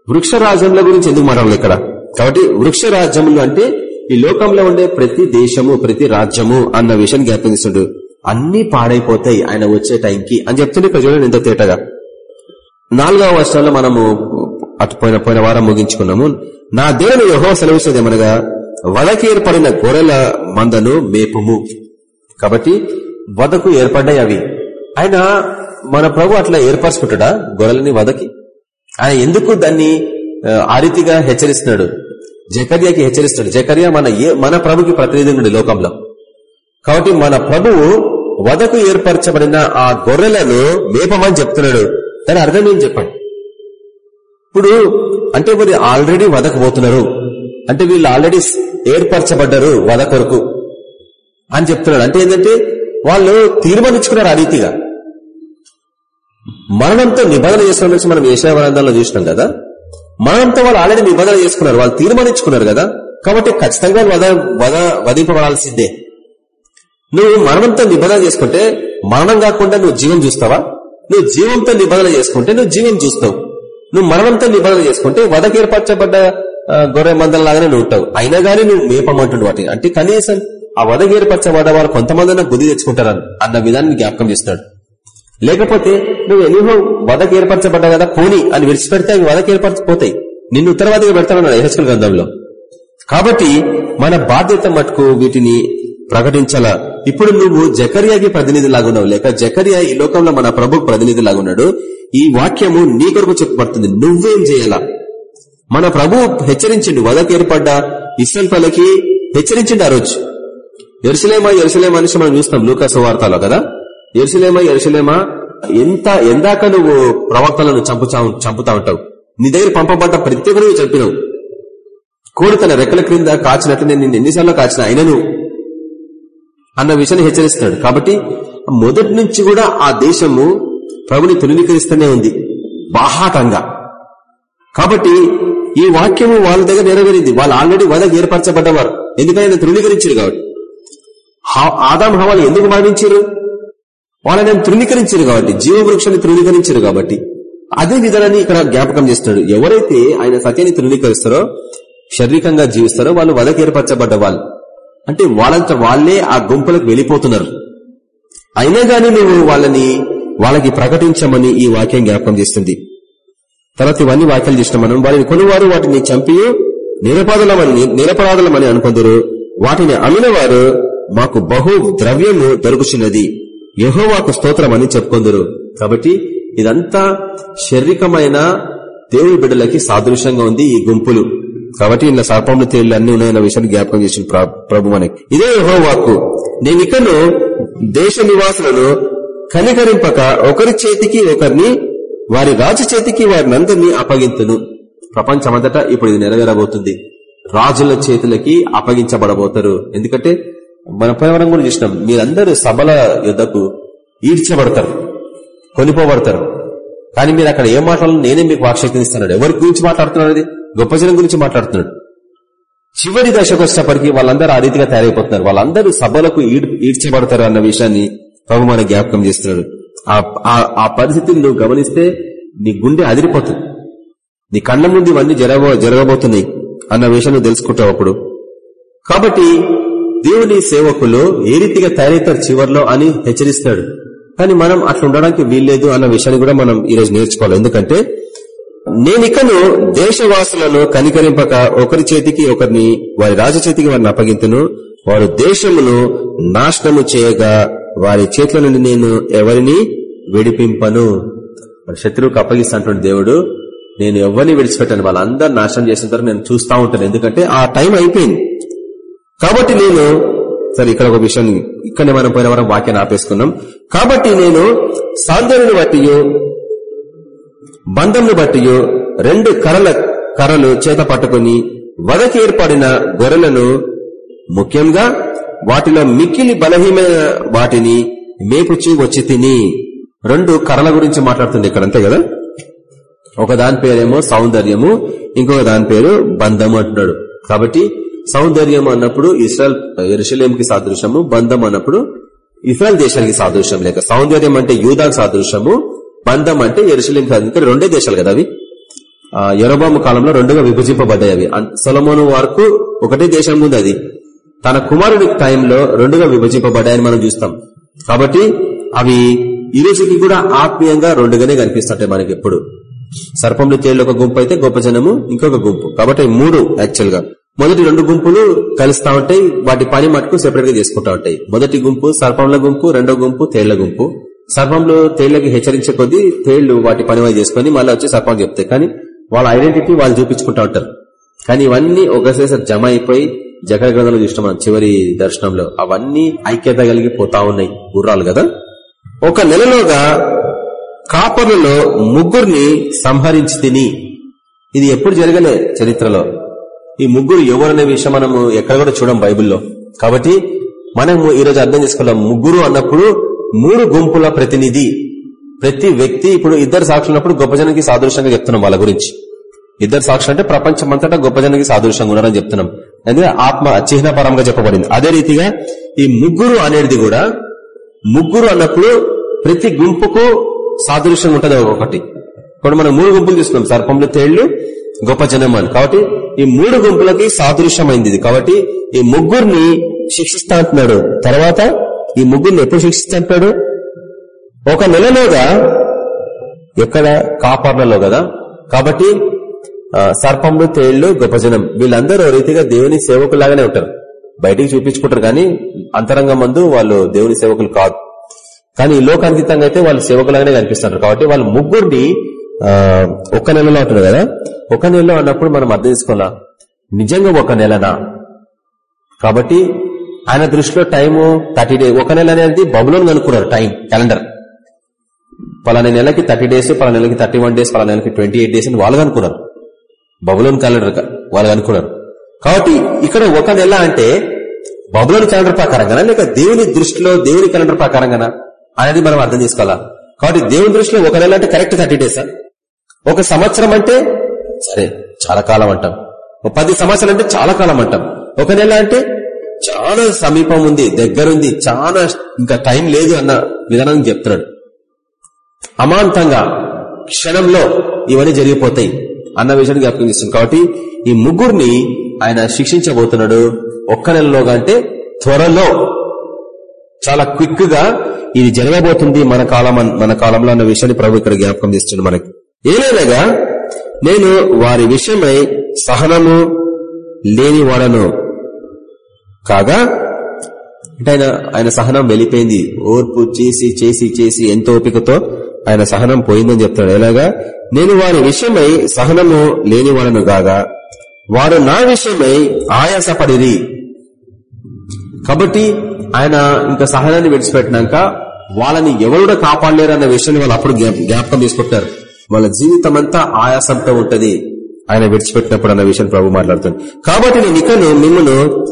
వృక్ష రాజ్యంల గురించి ఎందుకు మాట్లాడాలి ఇక్కడ? కాబట్టి వృక్ష రాజ్యములు అంటే ఈ లోకంలో ఉండే ప్రతి దేశము ప్రతి రాజ్యము అన్న విషయం జ్ఞాపకిస్తుండు అన్ని పాడైపోతాయి ఆయన వచ్చే టైంకి అని చెప్తుండే ఇక్కడ చూడండి ఎంత తేటగా. నాలుగవ వర్షాల్లో మనము అటు పోయిన పోయిన వారం ముగించుకున్నాము. నా దేవుని యహో సెలవిస్తుంది ఏమనగా వదకు ఏర్పడిన గొర్రెల మందను మేపుము. కాబట్టి వదకు ఏర్పడ్డాయి అవి. ఆయన మన ప్రభు అట్లా ఏర్పరచుకుంటాడా గొర్రెలని వదకి ఆయన ఎందుకు దాన్ని ఆ రీతిగా హెచ్చరిస్తున్నాడు? జకర్యాకి హెచ్చరిస్తున్నాడు. జకర్యా మన మన ప్రభుకి ప్రతినిధి లోకంలో. కాబట్టి మన ప్రభువు వదకు ఏర్పరచబడిన ఆ గొర్రెలను మేపమని చెప్తున్నాడు. దాని అర్థం ఏం చెప్పండి? ఇప్పుడు అంటే మరి ఆల్రెడీ వదకపోతున్నారు అంటే వీళ్ళు ఆల్రెడీ ఏర్పరచబడ్డారు వద కొరకు అని చెప్తున్నాడు. అంటే ఏంటంటే వాళ్ళు తీర్మానించుకున్నారు ఆ రీతిగా. మరణంతో నిబంధన చేసిన మనం ఏషావరంధాల్లో చూసినాం కదా? మరణంతో వాళ్ళు ఆల్రెడీ నిబంధన చేసుకున్నారు వాళ్ళు తీర్మానించుకున్నారు కదా? కాబట్టి ఖచ్చితంగా వద వద వధింపబడాల్సిందే. నువ్వు మరణంతో నిబంధన చేసుకుంటే మరణం కాకుండా నువ్వు జీవం చూస్తావా? నువ్వు జీవంతో నిబంధన చేసుకుంటే నువ్వు జీవం చూస్తావు. నువ్వు మరణంతో నిబంధన చేసుకుంటే వదకు ఏర్పరచబడ్డ గొర్రె మందల లాగానే నువ్వు ఉంటావు. అయినా కానీ నువ్వు మేపమంటుండు వాటి అంటే కనీసం ఆ వదకు ఏర్పరచబడ్డ వాళ్ళు కొంతమంది బుద్ధి తెచ్చుకుంటారు అన్న విధాన్ని జ్ఞాపకం చేస్తున్నాడు. లేకపోతే నువ్వు ఎన్నో వదకు ఏర్పరచబడ్డావు కదా పోని అని విడిచిపెడితే అవి వదకు ఏర్పరచిపోతాయి నిన్ను ఉత్తరవాదిగా పెడతానన్నాడు యహస్కల్ గ్రంథంలో. కాబట్టి మన బాధ్యత మటుకు వీటిని ప్రకటించాలా. ఇప్పుడు నువ్వు జకర్యాకి ప్రతినిధి లాగున్నావు లేక జకర్యా ఈ లోకంలో మన ప్రభు ప్రతినిధి లాగున్నాడు ఈ వాక్యము నీ కొరకు చెప్పబడుతుంది. నువ్వేం చేయాలా? మన ప్రభు హెచ్చరించిండు వదకు ఏర్పడ్డ ఇస్రాయల్ పల్లకి హెచ్చరించిండు ఆ రోజు. ఎరుసలేమా ఎరుసలేమా అనేసి మనం చూస్తాం లూకాసు వార్తలో కదా. ఎరుసలేమా ఎరుసలేమా ఎంత ఎందాక నువ్వు ప్రవక్తలను చంపుతా చంపుతా ఉంటావు? నీ దగ్గర పంపబడ్డ ప్రతి ఒక్కరు చంపినావు. కోడి తన రెక్కల క్రింద కాచినట్లు నేను నిన్ను ఎన్నిసార్లు కాచిన అయినను? అన్న విషయాన్ని హెచ్చరిస్తున్నాడు. కాబట్టి మొదటి నుంచి కూడా ఆ దేశము ప్రభుని తృణీకరిస్తూనే ఉంది. బాహాటంగా. కాబట్టి ఈ వాక్యము వాళ్ళ దగ్గర నెరవేరింది. వాళ్ళు ఆల్రెడీ వదకు ఏర్పరచబడ్డవారు. ఎందుకంటే తృణీకరించారు కాబట్టి? ఆదాం హవాలు ఎందుకు మరణించారు? వాళ్ళని తృణీకరించారు కాబట్టి జీవవృక్షాన్ని తృణీకరించారు కాబట్టి అదే విధానాన్ని ఇక్కడ జ్ఞాపకం చేస్తున్నాడు. ఎవరైతే ఆయన సత్యాన్ని తృణీకరిస్తారో శారీరకంగా జీవిస్తారో వాళ్ళు వదకు ఏర్పరచబడ్డ వాళ్ళు. అంటే వాళ్ళంత వాళ్ళే ఆ గుంపులకు వెళ్ళిపోతున్నారు. అయినా గాని నువ్వు వాళ్ళని వాళ్ళకి ప్రకటించమని ఈ వాక్యం జ్ఞాపకం చేస్తుంది. తర్వాత ఇవన్నీ వాక్యాలు చేసిన మనం. వారిని కొనువారు వాటిని చంపి నిరపరాధులమని నిరపరాధులమని అనుకుందరు. వాటిని అమ్మినవారు మాకు బహు ద్రవ్యము దొరుకుతున్నది యహోవాకు స్తోత్రం అని చెప్పుకుందరు. కాబట్టి ఇదంతా శారీరకమైన దేవుడి బిడ్డలకి సాదృశ్యంగా ఉంది ఈ గుంపులు. కాబట్టి ఇలా సర్పములు తేళ్ళు అన్ని ఉన్నాయన్న విషయాన్ని జ్ఞాపకం చేసిన ప్రభు మనకి. ఇదే యహోవాకు. నేను ఇకను దేశ నివాసులను కనికరింపక ఒకరి చేతికి ఒకరిని వారి రాజు చేతికి వారిని అందరినీ అప్పగింతును. ప్రపంచమంతటా ఇప్పుడు ఇది నెరవేరబోతుంది. రాజుల చేతులకి అప్పగించబడబోతారు. ఎందుకంటే మన పోయవరం కూడా చూసినాం. మీరందరూ సభల యుద్ధకు ఈడ్చబడతారు కొనిపోబడతారు. కానీ మీరు అక్కడ ఏం మాట్లాడాలి నేనే మీకు వాక్శక్తిని ఇస్తున్నాడు ఎవరి గురించి మాట్లాడుతున్నాడు గొప్ప జనం గురించి మాట్లాడుతున్నాడు. చివరి దశకు వచ్చేప్పటికీ వాళ్ళందరూ ఆ రీతిగా తయారైపోతున్నారు. వాళ్ళందరూ సభలకు ఈడ్చబడతారు అన్న విషయాన్ని ప్రభు మన జ్ఞాపకం చేస్తున్నాడు. ఆ పరిస్థితిని నువ్వు గమనిస్తే నీ గుండె అదిరిపోతుంది. నీ కళ్ళ నుండి ఇవన్నీ జరగబో జరగబోతున్నాయి అన్న విషయం నువ్వు తెలుసుకుంటావు అప్పుడు. కాబట్టి దేవుని సేవకులు ఏ రీతిగా తయారవుతారు చివరిలో అని హెచ్చరిస్తాడు. కానీ మనం అట్లా ఉండడానికి వీల్లేదు అన్న విషయాన్ని కూడా మనం ఈరోజు నేర్చుకోవాలి. ఎందుకంటే నేనికను దేశవాసులను కనికరింపక ఒకరి చేతికి ఒకరిని వారి రాజ చేతికి వారిని అప్పగింతును. వారు దేశమును నాశనము చేయగా వారి చేతుల నుండి నేను ఎవరిని విడిపింపను? శత్రువుకు అప్పగిస్తాంటున్న దేవుడు నేను ఎవరిని విడిచిపెట్టాను? వాళ్ళందరూ నాశనం చేసిన తర్వాత నేను చూస్తా ఉంటాను. ఎందుకంటే ఆ టైం అయిపోయింది. కాబట్టి నేను సరే ఇక్కడ ఒక విషయం ఇక్కడనే మనం పోయిన వరం వాక్యాన్ని ఆపేసుకున్నాం. కాబట్టి నేను సౌందర్యను బట్టి బంధంను బట్టి రెండు కర్రల కర్రలు చేత పట్టుకుని వదకి ఏర్పడిన గొర్రెలను ముఖ్యంగా వాటిలో మిక్కిలి బలహీనమైన వాటిని మేపుచూ వచ్చి తిని రెండు కర్రల గురించి మాట్లాడుతుంది ఇక్కడ అంతే కదా? ఒక దాని పేరేమో సౌందర్యము ఇంకొక దాని పేరు బంధం అంటున్నాడు. కాబట్టి సౌందర్యం అన్నప్పుడు ఇస్రాయల్ ఎరుషలేంకి సాదృశ్యము బంధం అన్నప్పుడు ఇస్రాయల్ దేశానికి సాదృశ్యం లేక సౌందర్యం అంటే యూదాన్ సాదృశ్యము బంధం అంటే ఎరుషలేం సాదృశ్యం. రెండే దేశాలు కదా అవి? ఎరబాము కాలంలో రెండుగా విభజింపబడ్డాయి అవి. సొలమోను వరకు ఒకటే దేశం ఉంది అది. తన కుమారుడి టైంలో రెండుగా విభజింపబడ్డాయని మనం చూస్తాం. కాబట్టి అవి ఈ రోజుకి కూడా ఆత్మీయంగా రెండుగానే కనిపిస్తుంటాయి మనకి ఎప్పుడు. సర్పంలో తేళ్ళు ఒక గుంపు అయితే గొప్ప జనము ఇంకొక గుంపు. కాబట్టి మూడు యాక్చువల్గా. మొదటి రెండు గుంపులు కలుస్తా ఉంటాయి వాటి పని మటుకు సెపరేట్గా చేసుకుంటా ఉంటాయి. మొదటి గుంపు సర్పంల గుంపు రెండో గుంపు తేళ్ళ గుంపు. సర్పంలో తేళ్ళకి హెచ్చరించే కొద్దీ తేళ్ళు వాటి పని చేసుకుని మళ్ళీ వచ్చి సర్పం చెప్తాయి. కానీ వాళ్ళ ఐడెంటిటీ వాళ్ళు చూపించుకుంటా ఉంటారు. కానీ ఇవన్నీ ఒకసారి జమ అయిపోయి జగన్ గ్రంథంలో చూసిన మనం చివరి దర్శనంలో. అవన్నీ ఐక్యత కలిగి పోతా ఉన్నాయి గుర్రాలు కదా. ఒక నెలలోగా కాపర్లలో ముగ్గురిని సంహరించి తిని. ఇది ఎప్పుడు జరగలే చరిత్రలో. ఈ ముగ్గురు ఎవరనే విషయం మనము ఎక్కడ కూడా చూడం బైబిల్లో. కాబట్టి మనము ఈరోజు అర్థం చేసుకోవాలి ముగ్గురు అన్నప్పుడు మూడు గుంపుల ప్రతినిధి. ప్రతి వ్యక్తి ఇప్పుడు ఇద్దరు సాక్షులున్నప్పుడు గొప్ప జనానికి సాదృశ్యంగా చెప్తున్నాం వాళ్ళ గురించి. ఇద్దరు సాక్షులు అంటే ప్రపంచమంతటా గొప్ప జనానికి సాదృశ్యంగా ఉన్నారని చెప్తున్నాం. అందుకే ఆత్మ చిహ్నపరంగా చెప్పబడింది. అదే రీతిగా ఈ ముగ్గురు అనేది కూడా ముగ్గురు అన్నప్పుడు ప్రతి గుంపుకు సాదృశ్యంగా ఉంటుంది ఒకటి. ఇప్పుడు మనం మూడు గుంపులు చూస్తున్నాం సర్పంలో తేళ్ళు గొప్ప జనం అని. కాబట్టి ఈ మూడు గుంపులకి సాదృశ్యమైంది ఇది. కాబట్టి ఈ ముగ్గురిని శిక్షిస్తా అంటున్నాడు. తర్వాత ఈ ముగ్గురిని ఎప్పుడు శిక్షిస్తా అంటున్నాడు? ఒక నెలలోగా ఎక్కడ? కాపార్లలో కదా. కాబట్టి సర్పంలు తేళ్ళు గొప్ప జనం వీళ్ళందరూ రీతిగా దేవుని సేవకులాగానే ఉంటారు. బయటికి చూపించుకుంటారు కానీ అంతరంగ మందు వాళ్ళు దేవుని సేవకులు కాదు. కానీ లోకాంకితంగా అయితే వాళ్ళు సేవకులాగానే కనిపిస్తున్నారు కాబట్టి వాళ్ళు ముగ్గురిని ఒక నెలలో ఉంటుంది కదా? ఒక నెలలో అన్నప్పుడు మనం అర్థం చేసుకోవాలా? నిజంగా ఒక నెలనా? కాబట్టి ఆయన దృష్టిలో టైము థర్టీ డే ఒక నెల అనేది బబులోని అనుకున్నారు టైం క్యాలెండర్. పలానా నెలకి థర్టీ డేస్ పలానా నెలకి థర్టీ వన్ డేస్ పలానా నెలకి ట్వంటీ ఎయిట్ డేస్ అని వాళ్ళు అనుకున్నారు. బబులోని క్యాలెండర్ వాళ్ళు అనుకున్నారు. కాబట్టి ఇక్కడ ఒక నెల అంటే బబులోని క్యాలెండర్ ప్రకారంగానా? లేక దేవుని దృష్టిలో దేవుని క్యాలెండర్ ప్రకారంగానా? అనేది మనం అర్థం చేసుకోవాలా? కాబట్టి దేవుని దృష్టిలో ఒక నెల అంటే కరెక్ట్ థర్టీ డేసా? ఒక సంవత్సరం అంటే సరే చాలా కాలం అంటాం. ఒక పది సంవత్సరాలు అంటే చాలా కాలం అంటాం. ఒక నెల అంటే చాలా సమీపం ఉంది దగ్గరుంది చాలా ఇంకా టైం లేదు అన్న విధానం చెప్తున్నాడు. అమాంతంగా క్షణంలో ఇవన్నీ జరిగిపోతాయి అన్న విషయాన్ని జ్ఞాపకం చేస్తుంది కాబట్టి ఈ ముగ్గురిని ఆయన శిక్షించబోతున్నాడు. ఒక్క నెలలోగా అంటే త్వరలో చాలా క్విక్గా ఇది జరగబోతుంది మన కాలం మన కాలంలో అన్న విషయాన్ని ప్రభు ఇక్కడ జ్ఞాపకం చేస్తుంది మనకి. ఏలైనగా నేను వారి విషయమై సహనము లేని వాడను కాగా అంటే ఆయన ఆయన సహనం వెళ్ళిపోయింది ఓర్పు చేసి చేసి చేసి ఎంతో ఓపికతో ఆయన సహనం పోయిందని చెప్తాడు ఎలాగా? నేను వారి విషయమై సహనము లేని వాడను కాగా వారు నా విషయమై ఆయాసపడిరి. కాబట్టి ఆయన ఇంకా సహనాన్ని విడిచిపెట్టినాక వాళ్ళని ఎవరు కాపాడలేరు అన్న విషయాన్ని వాళ్ళు అప్పుడు జ్ఞాపకం తీసుకుంటారు వాళ్ళ జీవితం అంతా ఆయాసంతో ఉంటది. ఆయన విడిచిపెట్టినప్పుడు అన్న విషయం ప్రభు మాట్లాడుతుంది. కాబట్టి నేను ఇకను మిమ్మను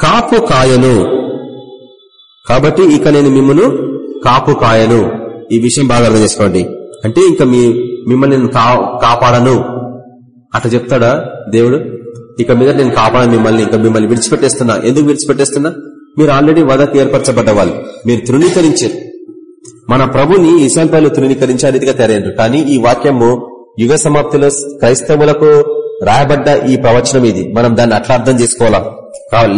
కాపు కాయను. కాబట్టి ఇక నేను మిమ్మను కాపు కాయను. ఈ విషయం బాగా అర్థం చేసుకోండి. అంటే ఇంకా మీ మిమ్మల్ని నేను కాపాడను. అట్లా చెప్తాడా దేవుడు? ఇక మీద నేను కాపాడను మిమ్మల్ని ఇంకా మిమ్మల్ని విడిచిపెట్టేస్తున్నా. ఎందుకు విడిచిపెట్టేస్తున్నా? మీరు ఆల్రెడీ వదకు ఏర్పరచబడ్డ వాళ్ళు. మీరు తృణీకరించారు. మన ప్రభుని ఇసాంపాలు తృణీకరించే రీతిగా తెరయండు కానీ ఈ వాక్యము యుగ సమాప్తిలో క్రైస్తవులకు రాయబడ్డ ఈ ప్రవచనం ఇది. మనం దాన్ని అట్లా అర్థం చేసుకోవాలా?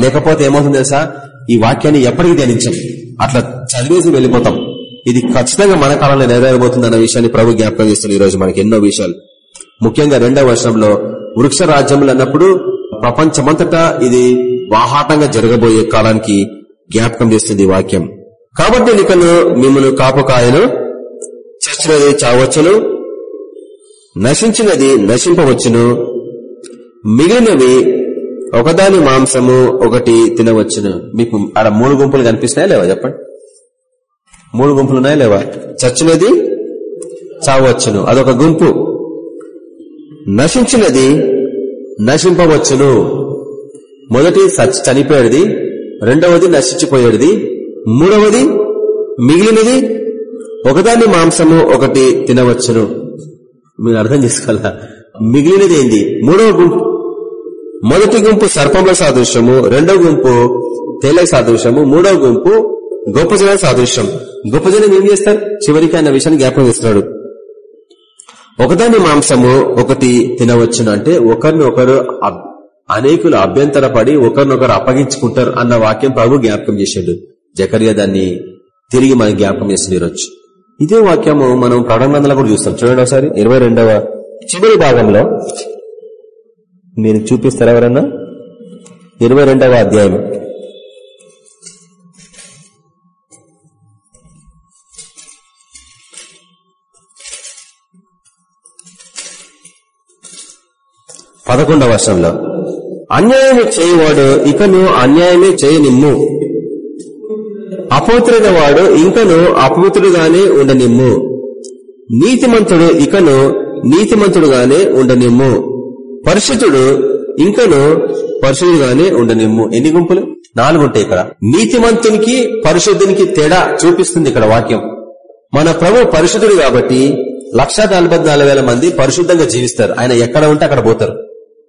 లేకపోతే ఏమవుతుంది తెలుసా? ఈ వాక్యాన్ని ఎప్పటికీ ధ్యానించాం అట్లా చదివేసి వెళ్ళిపోతాం. ఇది ఖచ్చితంగా మన కాలంలో నెరవేరబోతుంది అన్న విషయాన్ని ప్రభు జ్ఞాపకం చేస్తుంది ఈ రోజు మనకి ఎన్నో విషయాలు. ముఖ్యంగా రెండవ వర్షంలో వృక్ష రాజ్యములు అన్నప్పుడు ప్రపంచమంతటా ఇది వాహాటంగా జరగబోయే కాలానికి జ్ఞాపకం చేస్తుంది వాక్యం. కాబట్టి నికను మిమ్మల్ని కాపకాయను చచ్చినది చావచ్చును నశించినది నశింపవచ్చును మిగిలినవి ఒకదాని మాంసము ఒకటి తినవచ్చును. మీకు ఆడ మూడు గుంపులు కనిపిస్తున్నాయా లేవా? చెప్పండి. మూడు గుంపులు ఉన్నాయా లేవా? చచ్చినది చావచ్చును. అదొక గుంపు. నశించినది నశింపవచ్చును. మొదటి చనిపోయేది రెండవది నశించిపోయేది మూడవది మిగిలినది ఒకదాన్ని మాంసము ఒకటి తినవచ్చును. మీరు అర్థం చేసుకోవాలా? మిగిలినది ఏంది? మూడవ గుంపు. మొదటి గుంపు సర్పంల సాదృశ్యము రెండవ గుంపు తేల సాదృశ్యము మూడవ గుంపు గొప్ప జన సాదృశ్యం. గొప్ప జనం ఏం చేస్తారు? చివరికి ఆయన విషయాన్ని జ్ఞాపకం చేస్తున్నాడు. ఒకదాని మాంసము ఒకటి తినవచ్చును అంటే ఒకరిని ఒకరు అబ్- అనేకులు అభ్యంతరపడి ఒకరినొకరు అప్పగించుకుంటారు అన్న వాక్యం ప్రభు జ్ఞాపకం చేశాడు. జకరియా దాన్ని తిరిగి మనం జ్ఞాపకం చేసింది ఈరోజు ఇదే వాక్యము మనం ప్రకటనలో కూడా చూస్తాం. చూడండి ఒకసారి ఇరవై రెండవ చివరి భాగంలో మీరు చూపిస్తారా ఎవరన్నా? ఇరవై రెండవ అధ్యాయం. పదకొండవ వర్షంలో అన్యాయమే చేయవాడు ఇకను అన్యాయమే చేయనిమ్ము. అపవిత్రుడైన వాడు ఇంకను అపవిత్రుడుగానే ఉండనిమ్ము. నీతిమంతుడు ఇకను నీతిమంతుడుగానే ఉండనిమ్ము. పరిశుద్ధుడు ఇంకను పరిశుద్ధుడుగానే ఉండనిమ్ము. ఎన్ని గుంపులు? నాలుగు ఉంటాయి ఇక్కడ. నీతిమంతునికి పరిశుద్ధునికి తేడా చూపిస్తుంది ఇక్కడ వాక్యం. మన ప్రభు పరిశుద్ధుడు కాబట్టి లక్ష మంది పరిశుద్ధంగా జీవిస్తారు. ఆయన ఎక్కడ ఉంటే అక్కడ పోతారు.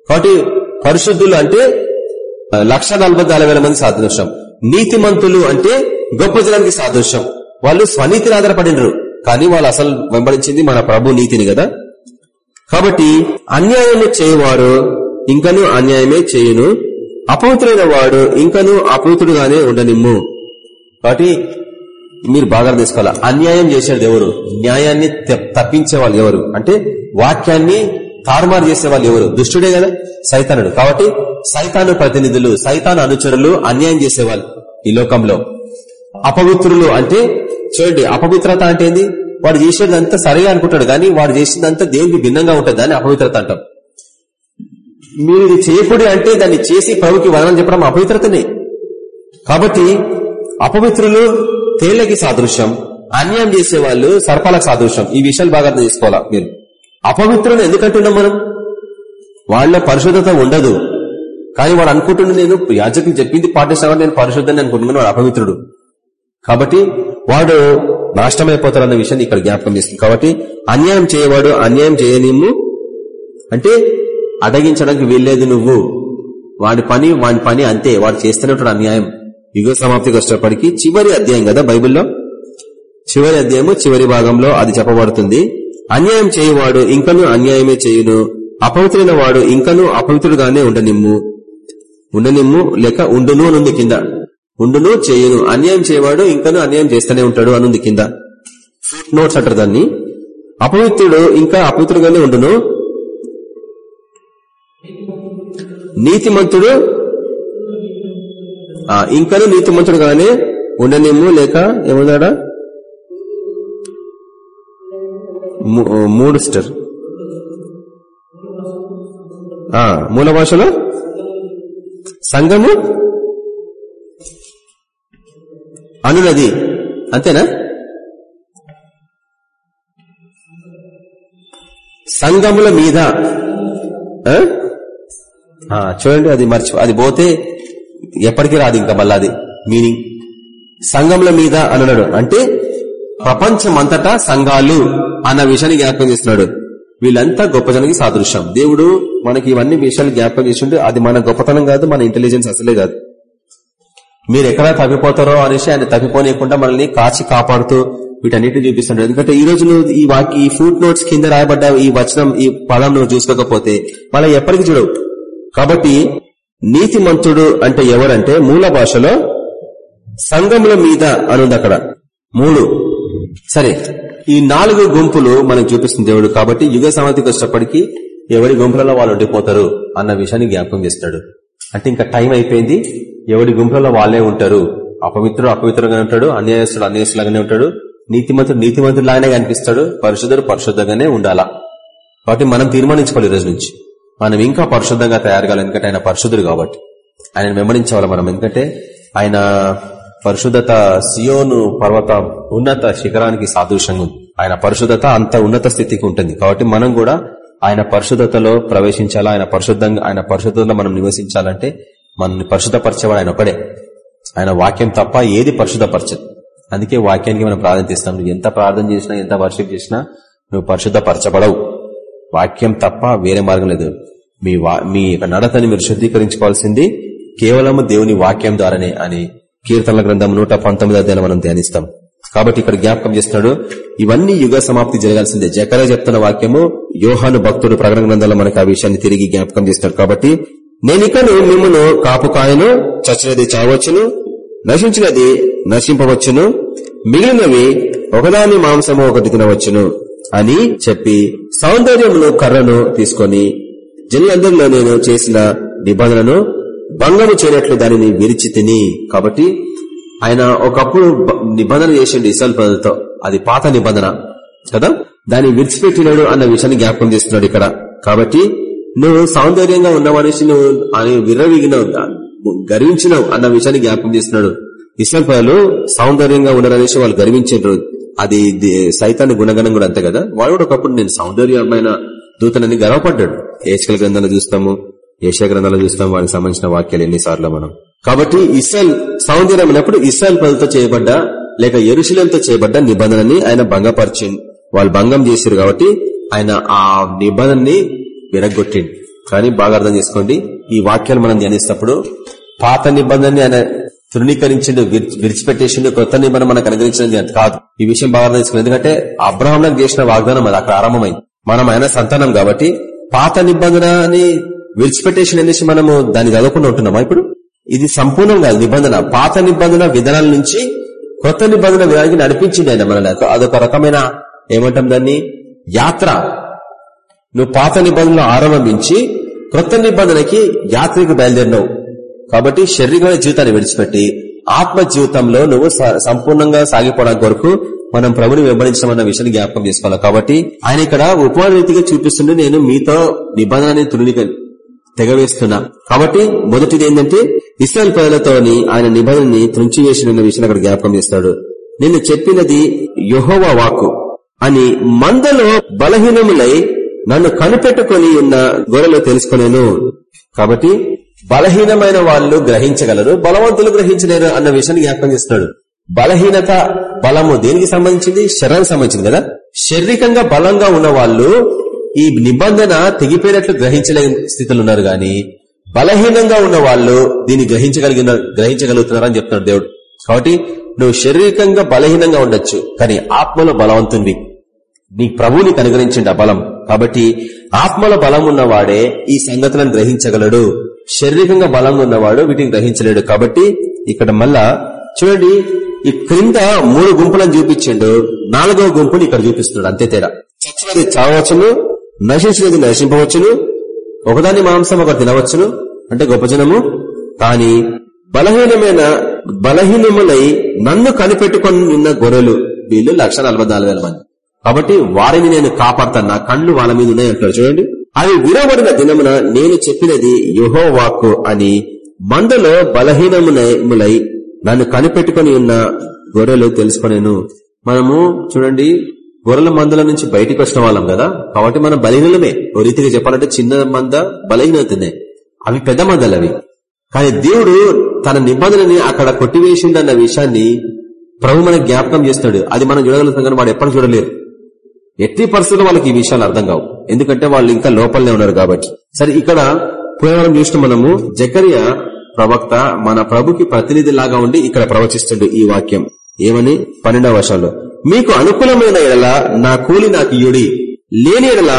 కాబట్టి పరిశుద్ధులు అంటే లక్ష మంది సాదృశ్యం. నీతిమంతులు అంటే గొప్ప జనానికి సాదృశ్యం. వాళ్ళు స్వనీతిని ఆధారపడినరు. కానీ వాళ్ళు అసలు వెంబడించింది మన ప్రభు నీతిని కదా? కాబట్టి అన్యాయమే చేయవారు ఇంకను అన్యాయమే చేయును. అపవిత్రుడైన వాడు ఇంకను అపవిత్రుడుగానే ఉండనిమ్ము. కాబట్టి మీరు బాగా తీసుకోవాలి అన్యాయం చేసేది ఎవరు? న్యాయాన్ని తప్పించే వాళ్ళు ఎవరు? అంటే వాక్యాన్ని తారుమారు చేసే వాళ్ళు ఎవరు? దుష్టుడే కదా? సైతానుడు. కాబట్టి సైతాను ప్రతినిధులు సైతాను అనుచరులు అన్యాయం చేసేవాళ్ళు ఈ లోకంలో. అపవిత్రులు అంటే చూడండి అపవిత్రత అంటే ఏంది? వాడు చేసేదంతా సరిగా అనుకుంటాడు కానీ వాడు చేసిందంతా దేనికి భిన్నంగా ఉంటుంది దాన్ని అపవిత్రత అంటాం. మీరు ఇది చేయకూడదు అంటే దాన్ని చేసి ప్రభుకి వదనం చెప్పడం అపవిత్రతనే. కాబట్టి అపవిత్రులు తేళ్ళకి సాదృశ్యం అన్యాయం చేసే వాళ్ళు సర్పాలకు సాదృశ్యం. ఈ విషయాలు బాగా అర్థం చేసుకోవాలా మీరు? అపవిత్రులు ఎందుకంటున్నాం మనం? వాళ్ళ పరిశుద్ధత ఉండదు. కానీ వాడు అనుకుంటున్న నేను యాజకులు చెప్పింది పాటిస్తాను నేను పరిశుద్ధని అనుకుంటున్నాను వాడు అపవిత్రుడు. కాబట్టి వాడు నాశనమైపోతారన్న విషయాన్ని ఇక్కడ జ్ఞాపకం చేస్తుంది. కాబట్టి అన్యాయం చేయవాడు అన్యాయం చేయనిమ్ము. అంటే అడగించడానికి వీల్లేదు నువ్వు. వాడి పని వాడి పని అంతే. వాడు చేస్తున్నటువంటి అన్యాయం యుగ సమాప్తికి వచ్చేప్పటికి చివరి అధ్యాయం కదా బైబిల్లో? చివరి అధ్యాయము చివరి భాగంలో అది చెప్పబడుతుంది. అన్యాయం చేయవాడు ఇంకను అన్యాయమే చేయును. అపవిత్రైన వాడు ఇంకను అపవిత్రుడుగానే ఉండనిమ్ము. ఉండనిమ్ము లేక ఉండును అనుంది కింద. ఉండును చేయును. అన్యాయం చేయవాడు ఇంకా అన్యాయం చేస్తూనే ఉంటాడు అనుంది కింద. ఫుట్ నోట్స్ అంటారు దాన్ని. అపవిత్రుడు ఇంకా అపవిత్రుడుగానే ఉండును. నీతిమంతుడు ఆ, నీతిమంతుడుగానే ఉండనిమ్ము లేక ఏమన్నాడా? మూడు స్టర్ మూల భాషలో? సంఘము? అనునది. అంతేనా? సంఘముల మీద. చూడండి అది మర్చి అది పోతే ఎప్పటికీ రాదు ఇంకా మళ్ళా అది. మీనింగ్ సంఘముల మీద అన్నాడు. అంటే ప్రపంచమంతటా సంఘాలు అన్న విషయాన్ని జ్ఞాపకం చేస్తున్నాడు. వీళ్ళంతా గొప్ప జనానికి సాదృశ్యం. దేవుడు మనకి ఇవన్నీ విషయాలు జ్ఞాపకం చేస్తుంటే అది మన గొప్పతనం కాదు మన ఇంటెలిజెన్స్ అసలే కాదు. మీరు ఎక్కడ తప్పిపోతారో అనేసి ఆయన తప్పిపోనీయకుండా మనల్ని కాచి కాపాడుతూ వీటన్నిటిని చూపిస్తున్నాడు ఎందుకంటే ఈ రోజు నువ్వు ఈ వాకి ఈ ఫుట్ నోట్స్ కింద రాయబడ్డ ఈ వచనం ఈ పదం నువ్వు చూసుకోకపోతే మళ్ళీ ఎప్పటికి చూడవు. కాబట్టి నీతిమంతుడు అంటే ఎవరంటే మూల భాషలో సంఘముల మీద అనుంది అక్కడ. మూడు. సరే. ఈ నాలుగు గుంపులు మనకు చూపిస్తుంది దేవుడు కాబట్టి యుగ సమాధికి వచ్చేటప్పటికి ఎవరి గుంపులలో వాళ్ళు ఉండిపోతారు అన్న విషయాన్ని జ్ఞాపకం చేస్తాడు. అంటే ఇంకా టైం అయిపోయింది. ఎవరి గుంపులలో వాళ్ళే ఉంటారు. అపవిత్రుడు అపవిత్రంగానే ఉంటాడు. అన్యాయస్తుడు అన్యాయస్తులాగానే ఉంటాడు. నీతిమంతుడు నీతిమంతుడులాగానే కనిపిస్తాడు. పరిశుద్ధుడు పరిశుద్ధంగానే ఉండాలా. కాబట్టి మనం తీర్మానించుకోవాలి ఈ రోజు నుంచి. మనం ఇంకా పరిశుద్ధంగా తయారు కావాలి ఎందుకంటే ఆయన పరిశుద్ధుడు కాబట్టి. ఆయన వెంబడించవాలి మనం. ఎందుకంటే ఆయన పరిశుద్ధత సియోను పర్వత ఉన్నత శిఖరానికి సాదృశ్యంగా ఉంది. ఆయన పరిశుద్ధత అంత ఉన్నత స్థితికి ఉంటుంది. కాబట్టి మనం కూడా ఆయన పరిశుద్ధతలో ప్రవేశించాలా? ఆయన పరిశుద్ధంగా ఆయన పరిశుద్ధతలో మనం నివసించాలంటే మనల్ని పరిశుద్ధపరచేవాడు ఆయన ఒకడే ఆయన వాక్యం తప్ప ఏది పరిశుద్ధపరచదు. అందుకే వాక్యానికి మనం ప్రార్థన చేస్తాం. నువ్వు ఎంత ప్రార్థన చేసినా ఎంత వర్షిప్ చేసినా నువ్వు పరిశుద్ధపరచబడవు. వాక్యం తప్ప వేరే మార్గం లేదు. మీ మీ నడతని మీరు శుద్ధీకరించుకోవాల్సింది కేవలం దేవుని వాక్యం ద్వారానే అని కీర్తనల గ్రంథం నూట పంతొమ్మిది అధ్యాయులు మనం ధ్యానిస్తాం. కాబట్టి ఇక్కడ జ్ఞాపకం చేస్తున్నాడు ఇవన్నీ యుగ సమాప్తి జరగాల్సిందే. జకరే చెప్తున్న వాక్యము యోహాను భక్తుడు ప్రకటన గ్రంథంలో మనకు ఆ విషయాన్ని తిరిగి జ్ఞాపకం చేస్తున్నాడు కాబట్టి నేనికను మిమ్మను కాపు కాయను చచ్చినది చావచ్చును నశించినది నశింపవచ్చును మిగిలినవి ఒకదాని మాంసము ఒకటి తినవచ్చును అని చెప్పి సౌందర్యమును కర్రను తీసుకొని జనులందరిలో నేను చేసిన నిబంధనను భంగము చేయనట్లు దానిని విరిచి తిని. కాబట్టి ఆయన ఒకప్పుడు నిబంధన చేసిండు ఇసల్ ప్రజలతో. అది పాత నిబంధన. కదా? దాన్ని విడిచిపెట్టినాడు అన్న విషయాన్ని జ్ఞాపకం చేస్తున్నాడు ఇక్కడ. కాబట్టి నువ్వు సౌందర్యంగా ఉన్న మనిషి నువ్వు అని విర్రవిగినావు గర్వించినావు అన్న విషయాన్ని జ్ఞాపకం చేస్తున్నాడు. ఇస్లాం ప్రజలు సౌందర్యంగా ఉన్నారనేసి వాళ్ళు గర్వించారు అది సైతాన్ని గుణగణం కూడా అంతే కదా? వాడు కూడా ఒకప్పుడు నేను సౌందర్యమైన దూతనని గర్వపడ్డాడు. ఏసుకల గ్రంథాలు చూస్తాము ఏషియా గ్రంథాలు చూస్తాము వాడికి సంబంధించిన వాక్యాలు ఎన్నిసార్లు మనం. కాబట్టి ఇస్రాయల్ సౌందర్యం అన్నప్పుడు ఇస్రాయల్ ప్రజలతో చేయబడ్డ లేక ఎరుశీలంతో చేయబడ్డ నిబంధనని ఆయన భంగపరిచింది వాళ్ళు భంగం చేశారు కాబట్టి ఆయన ఆ నిబంధనని విరగొట్టింది కానీ బాగా అర్థం చేసుకోండి ఈ వాక్యాలు మనం ధ్యానిస్తప్పుడు పాత నిబంధనని ఆయన తృణీకరించిండు విరిచిపెట్టేసిండు కొత్త నిబంధన మనకు అనుగ్రహించింది అంత కాదు. ఈ విషయం బాగా అర్థం చేసుకోండి. ఎందుకంటే అబ్రహంలకు చేసిన వాగ్దానం అది అక్కడ ఆరంభమైంది. మనం ఆయన సంతానం కాబట్టి పాత నిబంధనని విడిచిపెట్టేసిన అనేసి మనము దాన్ని చదవకుండా ఉంటున్నామా ఇప్పుడు? ఇది సంపూర్ణం కాదు నిబంధన పాత నిబంధన విధానాల నుంచి కొత్త నిబంధన విధానానికి నడిపించింది ఆయన మనల్ని. అదొక రకమైన ఏమంటాం దాన్ని? యాత్ర. నువ్వు పాత నిబంధనలు ఆరంభించి కొత్త నిబంధనకి యాత్రకు బయలుదేరినావు. కాబట్టి శారీరకమైన జీవితాన్ని విడిచిపెట్టి ఆత్మ జీవితంలో నువ్వు సంపూర్ణంగా సాగిపోవడానికి కొరకు మనం ప్రభుని వెంబడించమన్న విషయాన్ని జ్ఞాపకం చేసుకోవాలి. కాబట్టి ఆయన ఇక్కడ ఉపమాన చూపిస్తుంటే చూపిస్తుండే నేను మీతో నిబంధనని తునిక తెగవేస్తున్నా. కాబట్టి మొదటిది ఏంటంటే ఇస్రాయల్ ప్రజలతోని ఆయన నిబంధనని తృంచివేసిన విషయాన్ని అక్కడ జ్ఞాపకం చేస్తాడు. నేను చెప్పినది యుహోవా వాకు అని మందలో బలహీనములై నన్ను కనిపెట్టుకుని ఉన్న గొర్రెలు తెలుసుకునేను. కాబట్టి బలహీనమైన వాళ్ళు గ్రహించగలరు బలవంతులు గ్రహించలేరు అన్న విషయాన్ని జ్ఞాపకం చేస్తున్నాడు బలహీనత బలము దేనికి సంబంధించింది? శరీరానికి సంబంధించింది కదా? శారీరకంగా బలంగా ఉన్న వాళ్ళు ఈ నిబంధన తెగిపోయినట్లు గ్రహించలేని స్థితిలో ఉన్నారు గాని బలహీనంగా ఉన్న వాళ్ళు దీన్ని గ్రహించగలిగిన గ్రహించగలుగుతున్నారని చెప్తున్నాడు దేవుడు. కాబట్టి నువ్వు శారీరకంగా బలహీనంగా ఉండొచ్చు కానీ ఆత్మలో బలవంతుంది నీ ప్రభువుని కనుగరించిండు ఆ బలం. కాబట్టి ఆత్మలో బలం ఉన్నవాడే ఈ సంగతులను గ్రహించగలడు. శారీరకంగా బలంగా ఉన్నవాడు వీటిని గ్రహించలేడు. కాబట్టి ఇక్కడ మళ్ళా చూడండి ఈ క్రింద మూడు గుంపులను చూపించిండు. నాలుగవ గుంపుని ఇక్కడ చూపిస్తున్నాడు. అంతే తేడా. చచ్చినది చావచ్చును నశించినది నశింపవచ్చును ఒకదాని మాంసం ఒకరు తినవచ్చును? అంటే గొప్ప జనము? కానీ బలహీనమైన బలహీనములై నన్ను కనిపెట్టుకుని ఉన్న గొర్రెలు వీళ్ళు లక్ష మంది. కాబట్టి వారిని నేను కాపాడుతాను నా కళ్ళు వాళ్ళ మీద ఉన్నాయి అంటారు చూడండి. అవి విరవడిన దినమున నేను చెప్పినది యుహో వాక్కు అని మందలో బలహీనములై నన్ను కనిపెట్టుకుని ఉన్న గొర్రెలు తెలుసుకునేను. మనము చూడండి గొర్రెల మందల నుంచి బయటికి వచ్చిన వాళ్ళం కదా? కాబట్టి మనం బలహీనలమే. ఓ రీతిగా చెప్పాలంటే చిన్న మంద బలహీనవుతున్నాయి అవి పెద్ద మందలు అవి కానీ దేవుడు తన నిబంధనని అక్కడ కొట్టివేసిండన్న విషయాన్ని ప్రభు మనకు జ్ఞాపకం చేస్తాడు అది మనం చూడగలుగుతాం కానీ వాడు ఎప్పటి చూడలేరు. ఎట్టి పరిస్థితుల్లో వాళ్ళకి ఈ విషయాలు అర్థం కావు. ఎందుకంటే వాళ్ళు ఇంకా లోపలనే ఉన్నారు కాబట్టి. సరే ఇక్కడ పురాణం చూసిన మనము. జకర్య ప్రవక్త మన ప్రభుకి ప్రతినిధి లాగా ఉండి ఇక్కడ ప్రవచిస్తుండే ఈ వాక్యం. ఏమని? పన్నెండవ వర్షాలు మీకు అనుకూలమైన ఎడల నా కూలి నాకు ఇయుడి. లేని ఎడల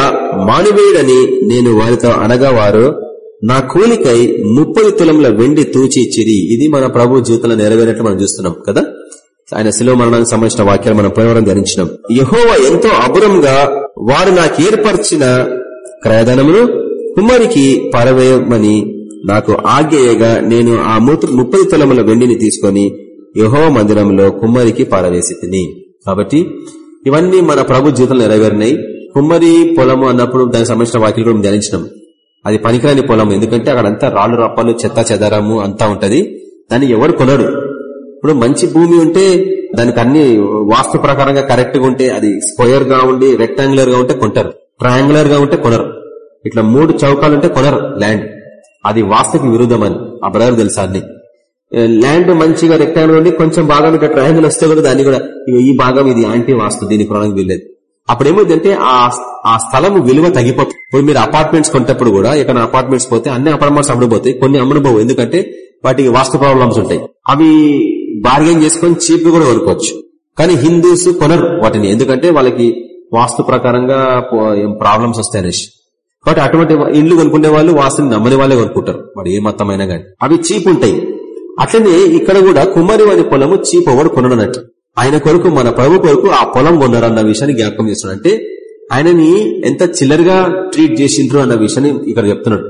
మానివేయుడని నేను వారితో అనగా వారు నా కూలికై ముప్పది తులముల వెండి తూచి చిరి ఇది మన ప్రభు జీవితంలో నెరవేరినట్లు మనం చూస్తున్నాం కదా? ఆయన శిలో మరణానికి సంబంధించిన వాక్యాలు మనం పోయవరం ధరించినాం యహోవ ఎంతో అబురంగా వారు నాకు ఏర్పరిచిన క్రయధనమును కుమ్మరికి పరవేయమని నాకు ఆజ్ఞయగా నేను ఆ ముప్పది తులముల వెండిని తీసుకుని యహో మందిరంలో కుమ్మరికి పారవేసి తిని. కాబట్టి ఇవన్నీ మన ప్రభు జీవితంలో నెరవేరినాయి కుమ్మరి పొలము అన్నప్పుడు దానికి సంబంధించిన వాక్యలు కూడా ధ్యానించినాం. అది పనికిరాని పొలం ఎందుకంటే అక్కడంతా రాళ్ళు రప్పలు చెత్త చెదరము అంతా ఉంటది. దాన్ని ఎవరు కొనడు ఇప్పుడు మంచి భూమి ఉంటే దానికి అన్ని వాస్తు ప్రకారంగా కరెక్ట్గా ఉంటే అది స్క్వేర్గా ఉండి రెక్టాంగులర్గా ఉంటే కొంటారు. ట్రయాంగులర్గా ఉంటే కొనరు. ఇట్లా మూడు చౌకాలు ఉంటే కొనరు ల్యాండ్ అది వాస్తుకి విరుద్ధం అని ఆ బ్రదర్ తెలుసా అన్ని ల్యాండ్ మంచిగా రెక్టాంగిల్ ఉండి కొంచెం భాగం ఇట్లా ట్రయాంగిల్ వస్తే కూడా దాన్ని కూడా ఈ భాగం ఇది యాంటీ వాస్తు దీని కొనడానికి వీల్లేదు. అప్పుడు ఏమైందంటే ఆ ఆ స్థలం విలువ తగ్గిపోతుంది ఇప్పుడు మీరు అపార్ట్మెంట్స్ కొంటప్పుడు కూడా ఎక్కడ అపార్ట్మెంట్స్ పోతే అన్ని అపార్ట్మెంట్స్ అమ్ముడుపోతాయి కొన్ని అమ్ముడుపోవు ఎందుకంటే వాటికి వాస్తు ప్రాబ్లమ్స్ ఉంటాయి. అవి బార్గెన్ చేసుకొని చీప్ కూడా కొనుక్కోవచ్చు. కానీ హిందూస్ కొనరు వాటిని. ఎందుకంటే వాళ్ళకి వాస్తు ప్రకారంగా ప్రాబ్లమ్స్ వస్తాయి అనేసి. కాబట్టి అటువంటి ఇల్లు కొనుక్కునే వాళ్ళు వాస్తుని నమ్మని వాళ్ళే కొనుక్కుంటారు. వాడు ఏ మతమైనా కానీ అవి చీప్ ఉంటాయి. అట్లనే ఇక్కడ కూడా కుమారి వారి పొలము చీపవాడు కొనడనట్టు ఆయన కొరకు మన ప్రభు కొరకు ఆ పొలం కొన్నారన్న విషయాన్ని జ్ఞాపకం చేస్తున్నాడు అంటే ఆయనని ఎంత చిల్లరగా ట్రీట్ చేసిండ్రు అన్న విషయాన్ని ఇక్కడ చెప్తున్నాడు.